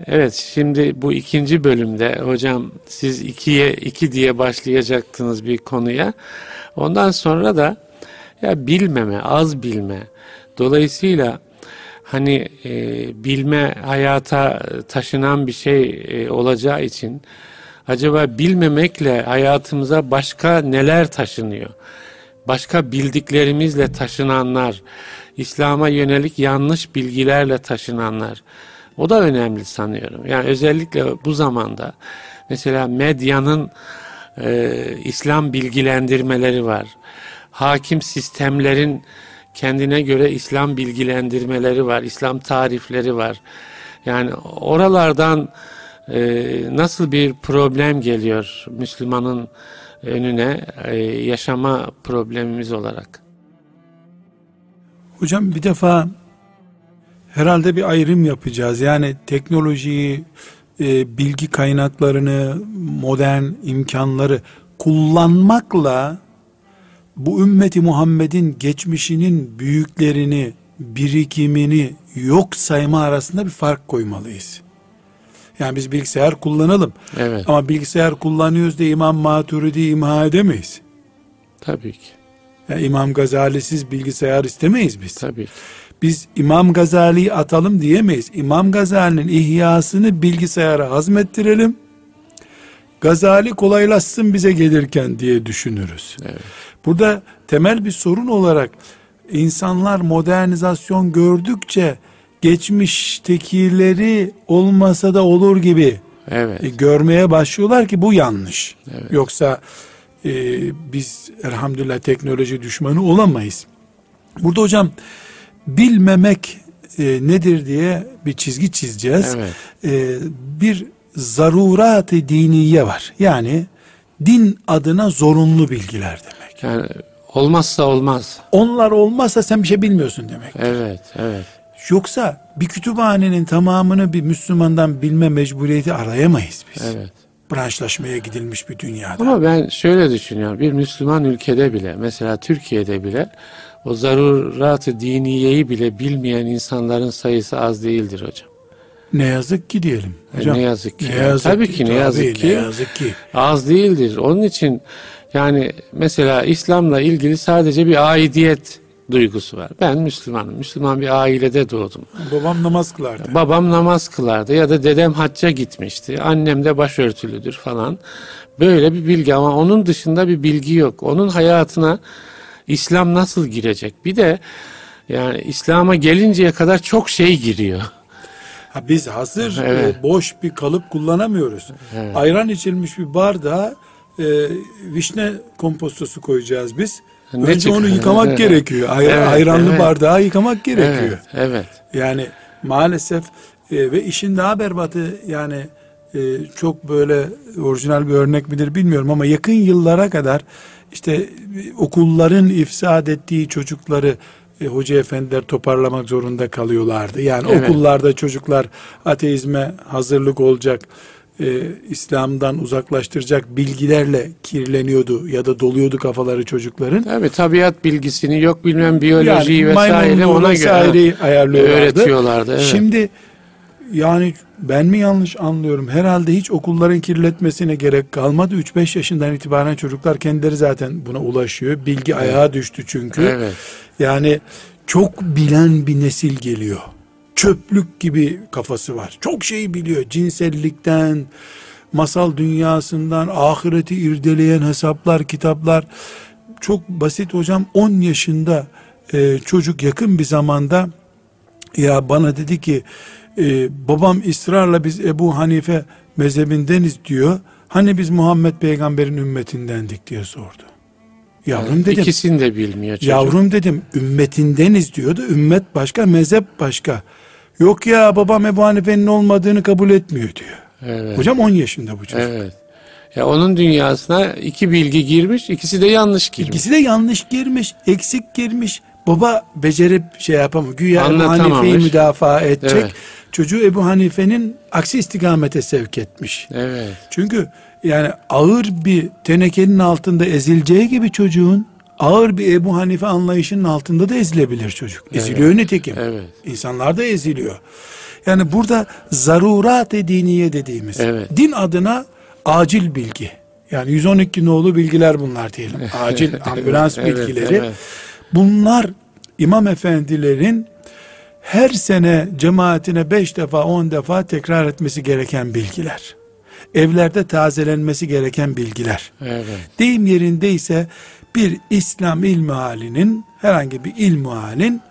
Evet şimdi bu ikinci bölümde hocam siz ikiye iki diye başlayacaktınız bir konuya. Ondan sonra da ya bilmeme, az bilme. Dolayısıyla hani e, bilme hayata taşınan bir şey e, olacağı için acaba bilmemekle hayatımıza başka neler taşınıyor? Başka bildiklerimizle taşınanlar, İslam'a yönelik yanlış bilgilerle taşınanlar. O da önemli sanıyorum. Yani özellikle bu zamanda mesela medyanın e, İslam bilgilendirmeleri var. Hakim sistemlerin kendine göre İslam bilgilendirmeleri var, İslam tarifleri var. Yani oralardan e, nasıl bir problem geliyor Müslümanın önüne e, yaşama problemimiz olarak? Hocam bir defa herhalde bir ayrım yapacağız. Yani teknolojiyi, e, bilgi kaynaklarını, modern imkanları kullanmakla bu ümmeti Muhammed'in geçmişinin büyüklerini, birikimini yok sayma arasında bir fark koymalıyız. Yani biz bilgisayar kullanalım. Evet, Ama bilgisayar kullanıyoruz diye İmam Maturidi imha edemeyiz. tabii ki, Yani İmam Gazali'siz bilgisayar istemeyiz biz. tabii ki. Biz İmam Gazali'yi atalım diyemeyiz. İmam Gazali'nin ihyasını bilgisayara hazmettirelim. Gazali kolaylaşsın bize gelirken diye düşünürüz. Evet. Burada temel bir sorun olarak insanlar modernizasyon gördükçe geçmiştekileri olmasa da olur gibi Evet, e, görmeye başlıyorlar ki bu yanlış. Evet. Yoksa e, biz elhamdülillah teknoloji düşmanı olamayız. Burada hocam bilmemek e, nedir diye bir çizgi çizeceğiz. evet, E, bir zarurat-ı diniye var. Yani din adına zorunlu bilgiler demek. Yani olmazsa olmaz. Onlar olmazsa sen bir şey bilmiyorsun demek. Evet, evet, Yoksa bir kütüphanenin tamamını bir Müslümandan bilme mecburiyeti arayamayız biz. evet. Branşlaşmaya gidilmiş bir dünyada. Ama ben şöyle düşünüyorum. Bir Müslüman ülkede bile mesela Türkiye'de bile o zarurat-ı diniyeyi bile bilmeyen insanların sayısı az değildir hocam. Ne yazık ki diyelim. E, Hocam, ne yazık ki. Tabii ki, ne yazık ki. Ne yazık ki. Az değildir. Onun için yani mesela İslam'la ilgili sadece bir aidiyet duygusu var. Ben Müslümanım. Müslüman bir ailede doğdum. Babam namaz kılardı. Babam namaz kılardı ya da dedem hacca gitmişti. Annem de başörtülüdür falan. Böyle bir bilgi ama onun dışında bir bilgi yok. Onun hayatına İslam nasıl girecek? Bir de yani İslam'a gelinceye kadar çok şey giriyor. Ha, biz hazır Evet. e, boş bir kalıp kullanamıyoruz. Evet. Ayran içilmiş bir bardağa e, vişne kompostosu koyacağız biz. Ne Önce çıkar? onu yıkamak Evet. gerekiyor. Ayran, Evet, ayranlı evet. bardağı yıkamak gerekiyor. Evet, evet. Yani maalesef e, ve işin daha berbatı yani e, çok böyle orijinal bir örnek midir bilmiyorum ama yakın yıllara kadar işte okulların ifsad ettiği çocukları e, hoca efendiler toparlamak zorunda kalıyorlardı. Yani Evet. okullarda çocuklar ateizme hazırlık olacak. E, İslam'dan uzaklaştıracak bilgilerle kirleniyordu ya da doluyordu kafaları çocukların. Tabi tabiat bilgisini yok bilmem biyolojiyi Yani vesaire ona göre ayarlıyorlardı. öğretiyorlardı. Evet. Şimdi yani ben mi yanlış anlıyorum? Herhalde hiç okulların kirletmesine gerek kalmadı. 3-5 yaşından itibaren çocuklar kendileri zaten buna ulaşıyor. Bilgi ayağa düştü çünkü. Evet. Yani çok bilen bir nesil geliyor. Çöplük gibi kafası var. Çok şey biliyor. Cinsellikten, masal dünyasından, ahireti irdeleyen hesaplar, kitaplar. Çok basit hocam 10 yaşında e, çocuk yakın bir zamanda ya bana dedi ki e, babam ısrarla biz Ebu Hanife mezhebindeniz diyor. Hani biz Muhammed peygamberin ümmetindendik diye sordu. Yavrum Yani dedim. İkisini de bilmiyor çocuk. Yavrum dedim ümmetindeniz diyordu. Ümmet başka, mezhep başka. Yok ya babam Ebu Hanife'nin olmadığını kabul etmiyor diyor. Evet. Hocam 10 yaşında bu çocuk. Evet. Ya onun dünyasına iki bilgi girmiş, ikisi de yanlış girmiş. İkisi de yanlış girmiş, eksik girmiş. Baba becerip şey yapamıyor. Güya Ebu. Hanife'yi müdafaa edecek. Evet. Çocuğu Ebu Hanife'nin aksi istikamete sevk etmiş. Evet. Çünkü yani ağır bir tenekenin altında ezileceği gibi çocuğun ağır bir Ebu Hanife anlayışının altında da ezilebilir çocuk. Eziliyor nitekim. Evet. İnsanlar da eziliyor. Yani burada zarurat-ı diniye dediğimiz Evet. din adına acil bilgi. Yani 112 nolu bilgiler bunlar diyelim. Acil ambulans Evet, bilgileri. evet. Bunlar imam efendilerin her sene cemaatine beş defa on defa tekrar etmesi gereken bilgiler. Evlerde tazelenmesi gereken bilgiler. Evet. Deyim yerindeyse bir İslam ilmi halinin herhangi bir ilmi halin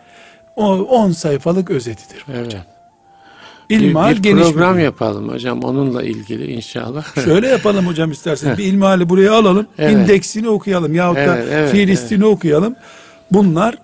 o 10 sayfalık özetidir. Evet. İlmi Bir, hal bir geniş bir program bilgi. yapalım hocam onunla ilgili inşallah. Şöyle yapalım hocam isterseniz. bir ilmi hali buraya alalım. Evet. indeksini okuyalım. Yahut da Evet, evet, fiilistini okuyalım. Bunlar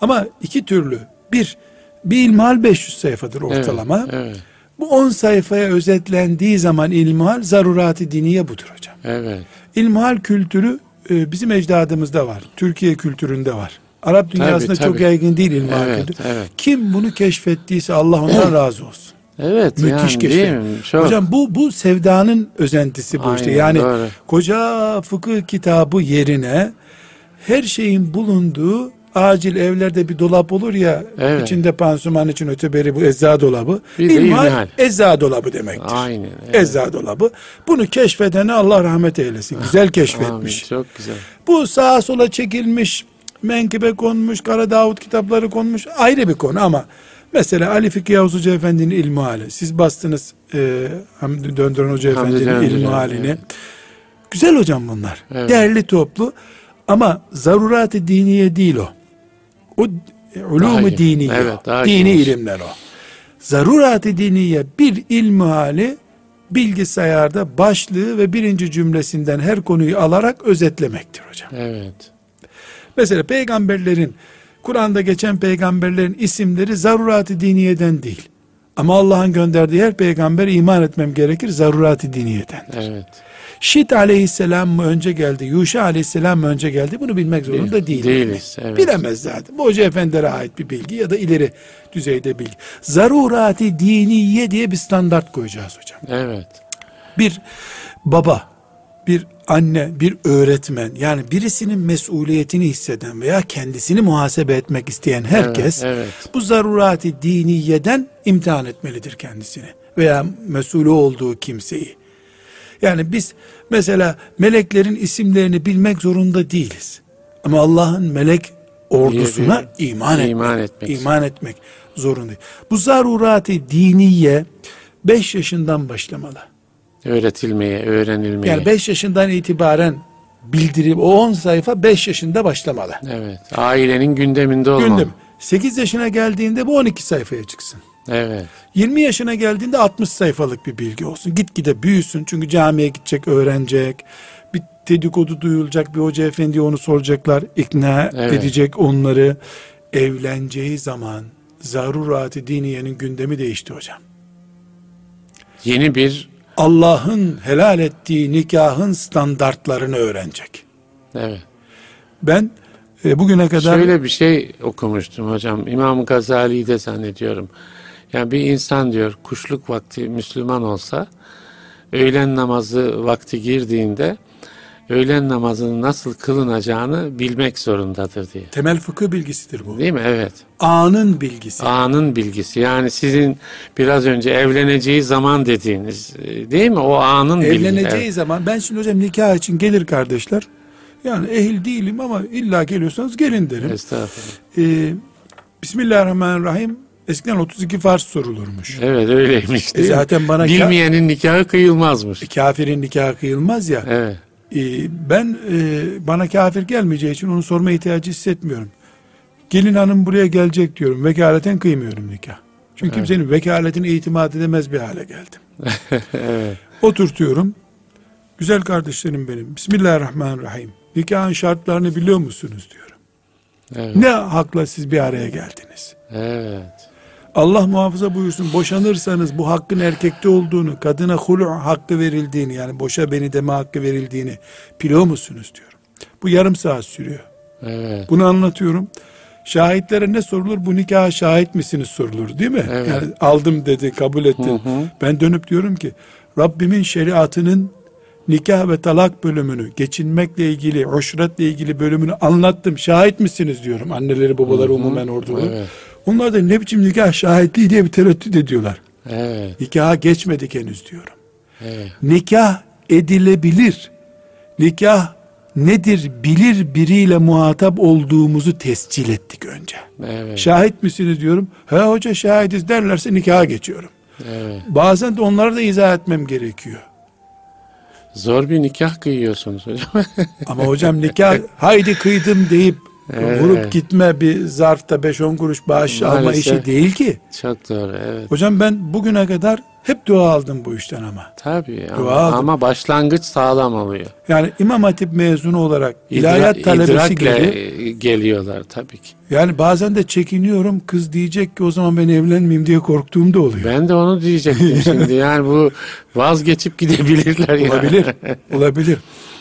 ama iki türlü. Bir, bir ilmihal 500 sayfadır ortalama. Evet, evet. Bu 10 sayfaya özetlendiği zaman ilmihal zarurati diniye budur hocam. Evet. İlmihal kültürü e, bizim ecdadımızda var. Türkiye kültüründe var. Arap dünyasında Tabii, çok tabii. yaygın değil ilmihal Evet, evet. Kim bunu keşfettiyse Allah ondan razı olsun. Evet Müthiş yani keşfet. değil mi? Çok. Hocam bu bu sevdanın özentisi bu işte. Aynen, Yani doğru. koca fıkıh kitabı yerine her şeyin bulunduğu acil evlerde bir dolap olur ya Evet. içinde pansuman için öteberi bu ecza dolabı. Bir de ecza dolabı demektir. Aynen. Evet. Ecza dolabı. Bunu keşfedene Allah rahmet eylesin. Güzel Amin, keşfetmiş. çok güzel. Bu sağa sola çekilmiş, menkıbe konmuş, Kara Davut kitapları konmuş ayrı bir konu ama mesela Ali Fikri Yavuz Hoca Efendi'nin ilmi hali. Siz bastınız e, Hamdi Döndüren Hoca Efendi'nin ilmi halini. evet. Güzel hocam bunlar. Evet. Değerli toplu ama zarurat-ı diniye değil o. O ulumu iyi. diniye. Evet, daha dini geniş. ilimler o. Zarurat-ı diniye bir ilmi hali bilgisayarda başlığı ve birinci cümlesinden her konuyu alarak özetlemektir hocam. Evet. Mesela peygamberlerin, Kur'an'da geçen peygamberlerin isimleri zarurat-ı diniyeden değil. Ama Allah'ın gönderdiği her peygamber iman etmem gerekir zarurat-ı diniyedendir. Evet. Şit aleyhisselam mı önce geldi, Yuşa aleyhisselam mı önce geldi bunu bilmek zorunda Değil- değiliz. değiliz, evet. Bilemez zaten. Bu hoca efendilere ait bir bilgi ya da ileri düzeyde bilgi. Zarurat-ı diniye diye bir standart koyacağız hocam. Evet. Bir baba, bir anne, bir öğretmen yani birisinin mesuliyetini hisseden veya kendisini muhasebe etmek isteyen herkes Evet, evet. bu zarurati diniyeden imtihan etmelidir kendisini veya mesulü olduğu kimseyi. Yani biz mesela meleklerin isimlerini bilmek zorunda değiliz. Ama Allah'ın melek ordusuna iman, iman etmek, etmek. iman etmek zorundayız. Bu zarurati diniye 5 yaşından başlamalı. Öğretilmeye, öğrenilmeye. Yani 5 yaşından itibaren bildirip o 10 sayfa 5 yaşında başlamalı. Evet. Ailenin gündeminde olmalı. Gündem. 8 yaşına geldiğinde bu 12 sayfaya çıksın. Evet. 20 yaşına geldiğinde 60 sayfalık bir bilgi olsun. Gitgide büyüsün çünkü camiye gidecek, öğrenecek. Bir dedikodu duyulacak, bir hoca efendi onu soracaklar, ikna Evet. edecek onları. Evleneceği zaman zarurat-ı diniyenin gündemi değişti hocam. Yeni bir Allah'ın helal ettiği nikahın standartlarını öğrenecek. evet. Ben e, bugüne kadar Şöyle bir şey okumuştum hocam. İmam Gazali'yi de zannediyorum. Yani bir insan diyor kuşluk vakti Müslüman olsa öğlen namazı vakti girdiğinde öğlen namazının nasıl kılınacağını bilmek zorundadır diye. Temel fıkıh bilgisidir bu. Değil mi? Evet. Anın bilgisi. Anın bilgisi. Yani sizin biraz önce evleneceği zaman dediğiniz değil mi? O anın bilgisi. Evleneceği zaman ben şimdi hocam nikah için gelir kardeşler. Yani ehil değilim ama illa geliyorsanız gelin derim. Estağfurullah. Ee, Bismillahirrahmanirrahim. Eskiden 32 farz sorulurmuş. Evet öyleymiş. E değil zaten bana ka- Bilmeyenin nikahı kıyılmazmış. kafirin nikahı kıyılmaz ya. Evet. Ee, ben e, bana kafir gelmeyeceği için onu sorma ihtiyacı hissetmiyorum. Gelin hanım buraya gelecek diyorum. Vekaleten kıymıyorum nikah. Çünkü kimsenin vekaletine itimat edemez bir hale geldim. evet. Oturtuyorum. Güzel kardeşlerim benim. Bismillahirrahmanirrahim. Nikahın şartlarını biliyor musunuz diyorum. Evet. Ne hakla siz bir araya geldiniz? Evet. Allah muhafaza buyursun boşanırsanız bu hakkın erkekte olduğunu, kadına hulu hakkı verildiğini yani boşa beni deme hakkı verildiğini biliyor musunuz diyorum. Bu yarım saat sürüyor. Evet. Bunu anlatıyorum. Şahitlere ne sorulur? Bu nikaha şahit misiniz sorulur değil mi? Evet. Yani aldım dedi, kabul ettim. Ben dönüp diyorum ki Rabbimin şeriatının nikah ve talak bölümünü, geçinmekle ilgili, hoşretle ilgili bölümünü anlattım. Şahit misiniz diyorum. Anneleri, babaları umumen orada. Evet. Onlar da ne biçim nikah şahitliği diye bir tereddüt ediyorlar. Evet. Nikaha geçmedik henüz diyorum. Evet. Nikah edilebilir. Nikah nedir bilir biriyle muhatap olduğumuzu tescil ettik önce. Evet. Şahit misiniz diyorum. He hoca şahidiz derlerse nikaha geçiyorum. Evet. Bazen de onlara da izah etmem gerekiyor. Zor bir nikah kıyıyorsunuz hocam. Ama hocam nikah haydi kıydım deyip Evet. vurup gitme bir zarfta 5-10 kuruş bağış alma işi değil ki. Çok doğru. Evet. Hocam ben bugüne kadar hep dua aldım bu işten ama. Tabii ama, Dua aldım. ama başlangıç sağlam oluyor. Yani İmam Hatip mezunu olarak İdra- ilahiyat talebesi gibi geliyorlar tabii ki. yani bazen de çekiniyorum kız diyecek ki o zaman ben evlenmeyeyim diye korktuğum da oluyor. Ben de onu diyecektim şimdi. Yani bu vazgeçip gidebilirler yani. Olabilir. olabilir.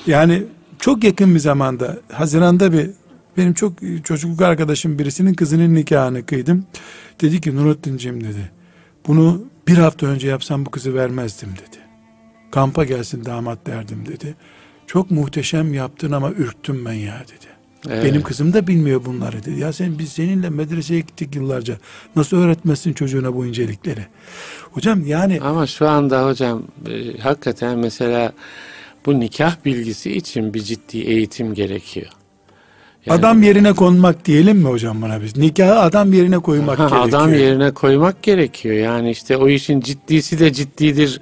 Yani çok yakın bir zamanda Haziran'da bir benim çok çocukluk arkadaşım birisinin kızının nikahını kıydım. Dedi ki Nurattin'cim dedi. Bunu bir hafta önce yapsam bu kızı vermezdim dedi. Kampa gelsin damat derdim dedi. Çok muhteşem yaptın ama ürktüm ben ya dedi. Evet. Benim kızım da bilmiyor bunları dedi. Ya sen biz seninle medreseye gittik yıllarca. Nasıl öğretmezsin çocuğuna bu incelikleri? Hocam yani Ama şu anda hocam e, hakikaten mesela bu nikah bilgisi için bir ciddi eğitim gerekiyor. Yani- Adam yerine konmak diyelim mi hocam buna biz? Nikahı adam yerine koymak Ha, gerekiyor. adam yerine koymak gerekiyor. Yani işte o işin ciddisi de ciddidir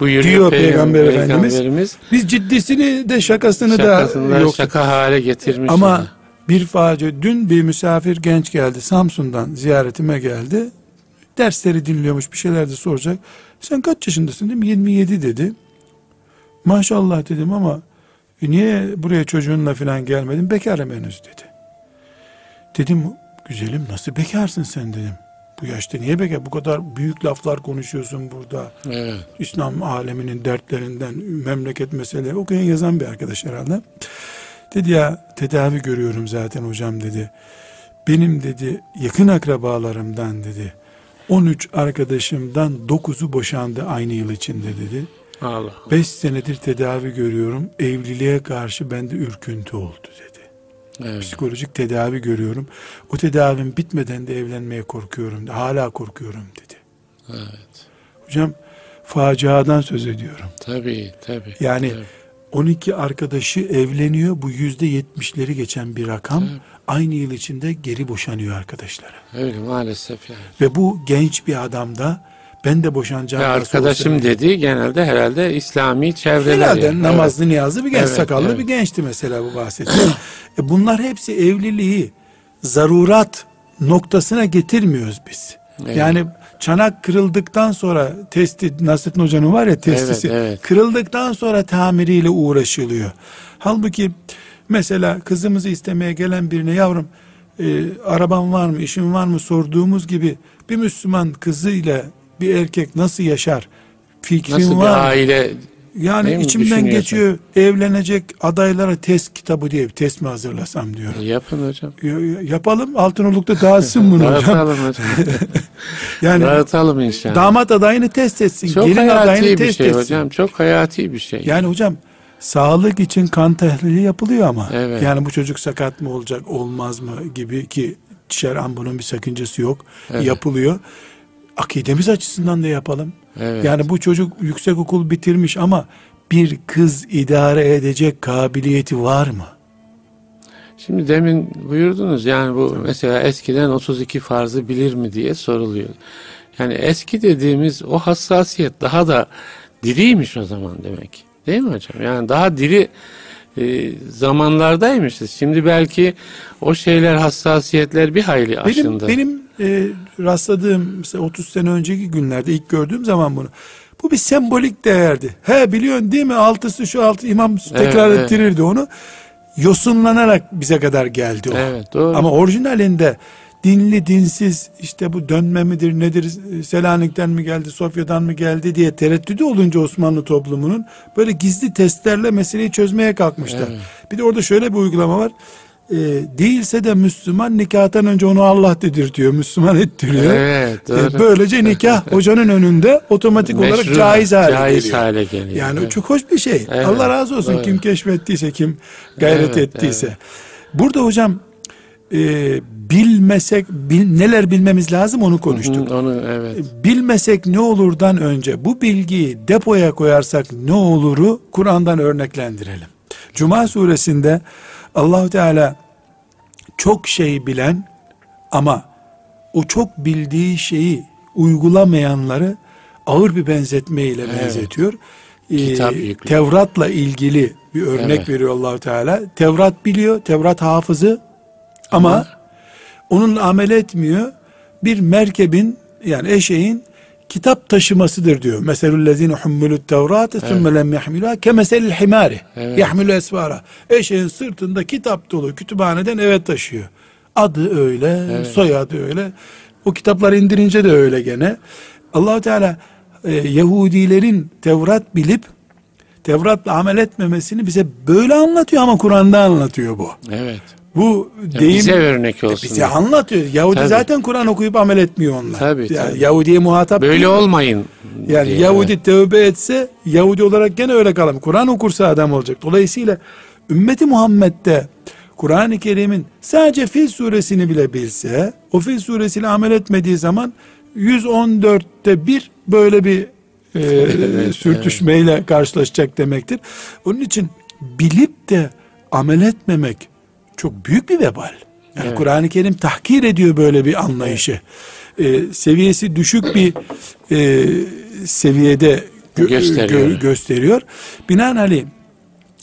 buyuruyor Diyor Peygamber- Peygamber Efendimiz. Peygamberimiz. Biz ciddisini de şakasını, Şakasını da da yok. şaka hale getirmiş. Ama yani. bir facia dün bir misafir genç geldi Samsun'dan ziyaretime geldi. Dersleri dinliyormuş bir şeyler de soracak. Sen kaç yaşındasın dedim 27 dedi. Maşallah dedim ama "E niye buraya çocuğunla falan gelmedin? Bekarım henüz dedi. Dedim güzelim nasıl bekarsın sen dedim. Bu yaşta niye bekar? Bu kadar büyük laflar konuşuyorsun burada. Evet. İslam aleminin dertlerinden memleket meseleleri okuyan yazan bir arkadaş herhalde. Dedi ya tedavi görüyorum zaten hocam dedi. Benim dedi yakın akrabalarımdan dedi 13 arkadaşımdan 9'u boşandı aynı yıl içinde dedi. Allah. 5 senedir tedavi görüyorum. Evliliğe karşı bende ürküntü oldu dedi. Evet. Psikolojik tedavi görüyorum. O tedavim bitmeden de evlenmeye korkuyorum. Hala korkuyorum dedi. Evet. Hocam faciadan söz ediyorum. Tabii tabii. Yani Tabii. 12 arkadaşı evleniyor. Bu yüzde yetmişleri geçen bir rakam. Aynı yıl içinde geri boşanıyor arkadaşları. Öyle maalesef yani. Ve bu genç bir adam da ben de boşanacağım. Nasıl arkadaşım dediği genelde herhalde İslami çevreler. Herhalde yani. namazlı niyazlı bir genç Evet, sakallı evet. bir gençti mesela bu bahsettiğim. e bunlar hepsi evliliği zarurat noktasına getirmiyoruz biz. Evet. Yani çanak kırıldıktan sonra testi Nasrettin Hoca'nın var ya testisi Evet, evet. kırıldıktan sonra tamiriyle uğraşılıyor. Halbuki mesela kızımızı istemeye gelen birine yavrum e, araban var mı işin var mı sorduğumuz gibi bir Müslüman kızıyla bir erkek nasıl yaşar fikrin Nasıl var bir aile Yani içimden geçiyor evlenecek adaylara test kitabı diye bir test mi hazırlasam diyorum. E, Yapın hocam. Ya- Yapalım Altınoluk'ta dağıtsın bunu hocam. Dağıtalım hocam. Yani Dağıtalım inşallah. damat adayını test etsin. Çok gelin adayını hayati bir test şey etsin. hocam. Çok hayati bir şey. Yani hocam sağlık için kan tahlili yapılıyor ama Evet. yani bu çocuk sakat mı olacak olmaz mı gibi ki şer'an bunun bir sakıncası yok. Evet. Yapılıyor. Akidemiz açısından da yapalım. Evet. Yani bu çocuk yüksek okul bitirmiş ama bir kız idare edecek kabiliyeti var mı? Şimdi demin buyurdunuz yani bu mesela eskiden 32 farzı bilir mi diye soruluyor. Yani eski dediğimiz o hassasiyet daha da diriymiş o zaman demek. Değil mi hocam? Yani daha diri e, zamanlardaymışız. Şimdi belki o şeyler hassasiyetler bir hayli Benim, benim e, rastladığım mesela 30 sene önceki günlerde ilk gördüğüm zaman bunu. Bu bir sembolik değerdi. He biliyorsun değil mi? Altısı şu altı imam tekrar evet. ettirirdi onu. Yosunlanarak bize kadar geldi o. Evet doğru. Ama orijinalinde dinli dinsiz işte bu dönme midir nedir Selanik'ten mi geldi Sofya'dan mı geldi diye tereddüdü olunca Osmanlı toplumunun böyle gizli testlerle meseleyi çözmeye kalkmışlar. Evet. Bir de orada şöyle bir uygulama var. Ee, değilse de Müslüman nikahtan önce onu Allah dedirtiyor. Müslüman ettiriyor. Evet doğru. Ee, böylece nikah hocanın önünde otomatik olarak Meşru, caiz hale caiz geliyor. hale geliyor. Yani Evet. çok hoş bir şey. Evet, Allah razı olsun doğru. kim keşfettiyse, kim gayret Evet, ettiyse. Burada hocam e, bilmesek bil- neler bilmemiz lazım onu konuştuk. Hı, Onu evet. Bilmesek ne olurdan önce bu bilgiyi depoya koyarsak ne oluru Kur'an'dan örneklendirelim. Cuma suresinde Allahu Teala çok şey bilen ama o çok bildiği şeyi uygulamayanları ağır bir benzetme ile Evet. benzetiyor. Ee. Tevrat'la ilgili bir örnek Evet. veriyor Allahu Teala. Tevrat biliyor, Tevrat hafızı ama onunla amel etmiyor. Bir merkebin yani eşeğin kitap taşımasıdır diyor. Meselüllezine hummulut tevrate thumme lem yahmiluha kemeselil himari Evet. yahmilu esvara. Eşeğin sırtında kitap dolu kütüphaneden eve taşıyor. Adı öyle, Evet. soyadı öyle. O kitapları indirince de öyle gene. Allahu Teala e, Yahudilerin Tevrat bilip Tevrat'la amel etmemesini bize böyle anlatıyor ama Kur'an'da anlatıyor bu. Evet. Bu deyim bize örnek olsun. bize anlatıyor. Yahudi Tabii. zaten Kur'an okuyup amel etmiyor onlar. Tabii, Ya- tabii. Yahudi'ye muhatap Böyle değil. olmayın. Yani diye, Yahudi evet. tövbe etse Yahudi olarak gene öyle kalalım. Kur'an okursa adam olacak. Dolayısıyla ümmeti Muhammed'de Kur'an-ı Kerim'in sadece Fil suresini bile bilse, o Fil suresiyle amel etmediği zaman 114'te bir böyle bir e, sürtüşmeyle karşılaşacak demektir. Onun için bilip de amel etmemek çok büyük bir vebal. Yani Evet. Kur'an-ı Kerim tahkir ediyor böyle bir anlayışı. Ee, seviyesi düşük bir e, seviyede gö- Gösteriyor. gö- gösteriyor. Binaenaleyh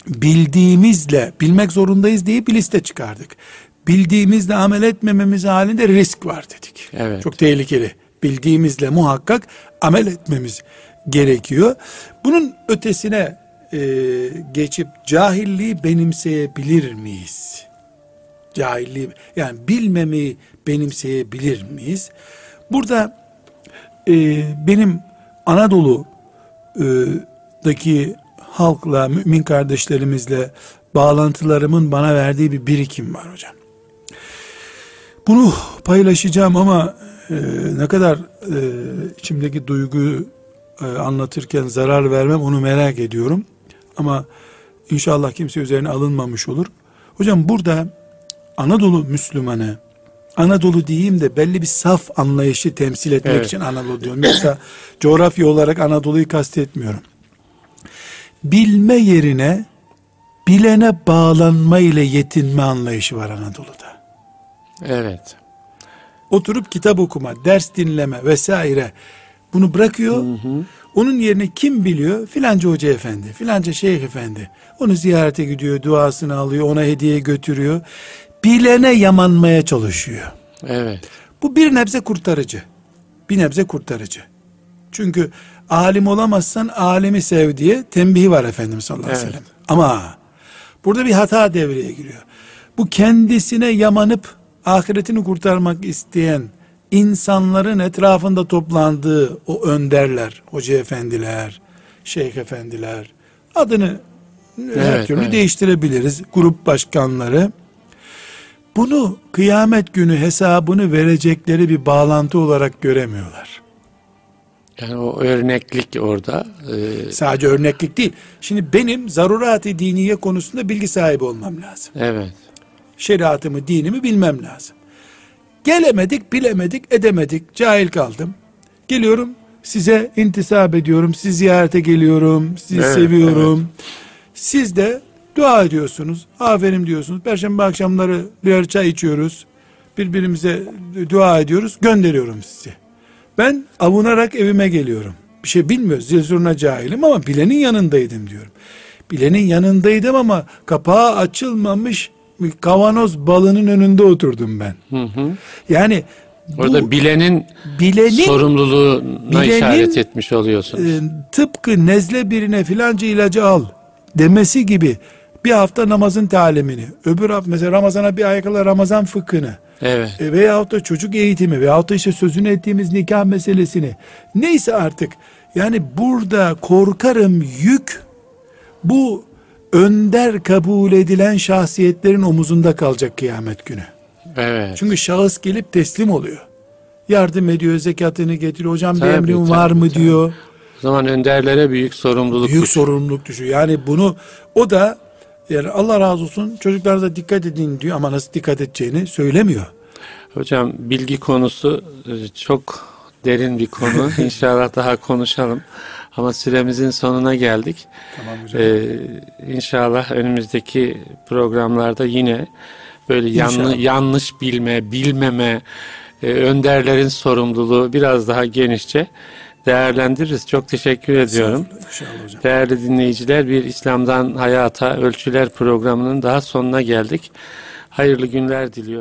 bildiğimizle bilmek zorundayız diye bir liste çıkardık. Bildiğimizle amel etmememiz halinde risk var dedik. Evet. Çok tehlikeli. Bildiğimizle muhakkak amel etmemiz gerekiyor. Bunun ötesine e, geçip cahilliği benimseyebilir miyiz? Cahilliği yani bilmemeyi benimseyebilir miyiz? Burada e, benim Anadolu'daki halkla, mümin kardeşlerimizle bağlantılarımın bana verdiği bir birikim var hocam. Bunu paylaşacağım ama e, ne kadar e, içimdeki duyguyu e, anlatırken zarar vermem onu merak ediyorum. Ama inşallah kimse üzerine alınmamış olur. Hocam burada Anadolu Müslümanı, Anadolu diyeyim de belli bir saf anlayışı temsil etmek Evet. için Anadolu diyorum. Yoksa coğrafya olarak Anadolu'yu kastetmiyorum. Bilme yerine bilene bağlanma ile yetinme anlayışı var Anadolu'da. Evet. Oturup kitap okuma, ders dinleme vesaire bunu bırakıyor. Onun yerine kim biliyor? Filanca hoca efendi, filanca şeyh efendi. Onu ziyarete gidiyor, duasını alıyor, ona hediye götürüyor. Bilene yamanmaya çalışıyor. Evet. Bu bir nebze kurtarıcı. Bir nebze kurtarıcı. Çünkü alim olamazsan alimi sev diye tembihi var Efendimiz sallallahu aleyhi ve Evet. sellem. Ama burada bir hata devreye giriyor. Bu kendisine yamanıp ahiretini kurtarmak isteyen insanların etrafında toplandığı o önderler, hoca efendiler, şeyh efendiler, adını her Evet, türlü evet. değiştirebiliriz. Grup başkanları. Bunu kıyamet günü hesabını verecekleri bir bağlantı olarak göremiyorlar. Yani o örneklik orada. e, Sadece örneklik değil. Şimdi benim zarurat-ı diniye konusunda bilgi sahibi olmam lazım. evet. Şeriatımı, dinimi bilmem lazım. Gelemedik, bilemedik, edemedik, cahil kaldım. Geliyorum, size intisap ediyorum, sizi ziyarete geliyorum, sizi Evet, seviyorum. Siz de dua ediyorsunuz, aferin diyorsunuz. Perşembe akşamları birer çay içiyoruz, birbirimize dua ediyoruz, gönderiyorum sizi. Ben avunarak evime geliyorum. Bir şey bilmiyoruz, zil zurna cahilim ama bilenin yanındaydım diyorum. Bilenin yanındaydım ama kapağı açılmamış kavanoz balının önünde oturdum ben. Hı hı. Yani Orada bu bilenin, bilenin sorumluluğuna bilenin- işaret etmiş oluyorsunuz. e, tıpkı nezle birine filanca ilacı al demesi gibi bir hafta namazın talimini, öbür hafta mesela Ramazan'a bir ay kala Ramazan fıkhını evet. e, veyahut da çocuk eğitimi veyahut da işte sözünü ettiğimiz nikah meselesini neyse artık yani burada korkarım yük bu önder kabul edilen şahsiyetlerin omuzunda kalacak kıyamet günü. Evet. Çünkü şahıs gelip teslim oluyor. Yardım ediyor, zekatını getiriyor. Hocam bir Tabii, emrin tabii, var mı tabii. diyor. O zaman önderlere büyük sorumluluk Büyük düşüyor. sorumluluk düşüyor. Yani bunu o da yani Allah razı olsun çocuklarınıza dikkat edin diyor ama nasıl dikkat edeceğini söylemiyor. Hocam bilgi konusu e, çok derin bir konu. İnşallah daha konuşalım. Ama süremizin sonuna geldik. Tamam hocam. Ee, inşallah önümüzdeki programlarda yine böyle yanlı, yanlış bilme, bilmeme, e, önderlerin sorumluluğu biraz daha genişçe değerlendiririz. Çok teşekkür ediyorum. Hocam. Değerli dinleyiciler bir İslam'dan Hayata Ölçüler programının daha sonuna geldik. Hayırlı günler diliyorum.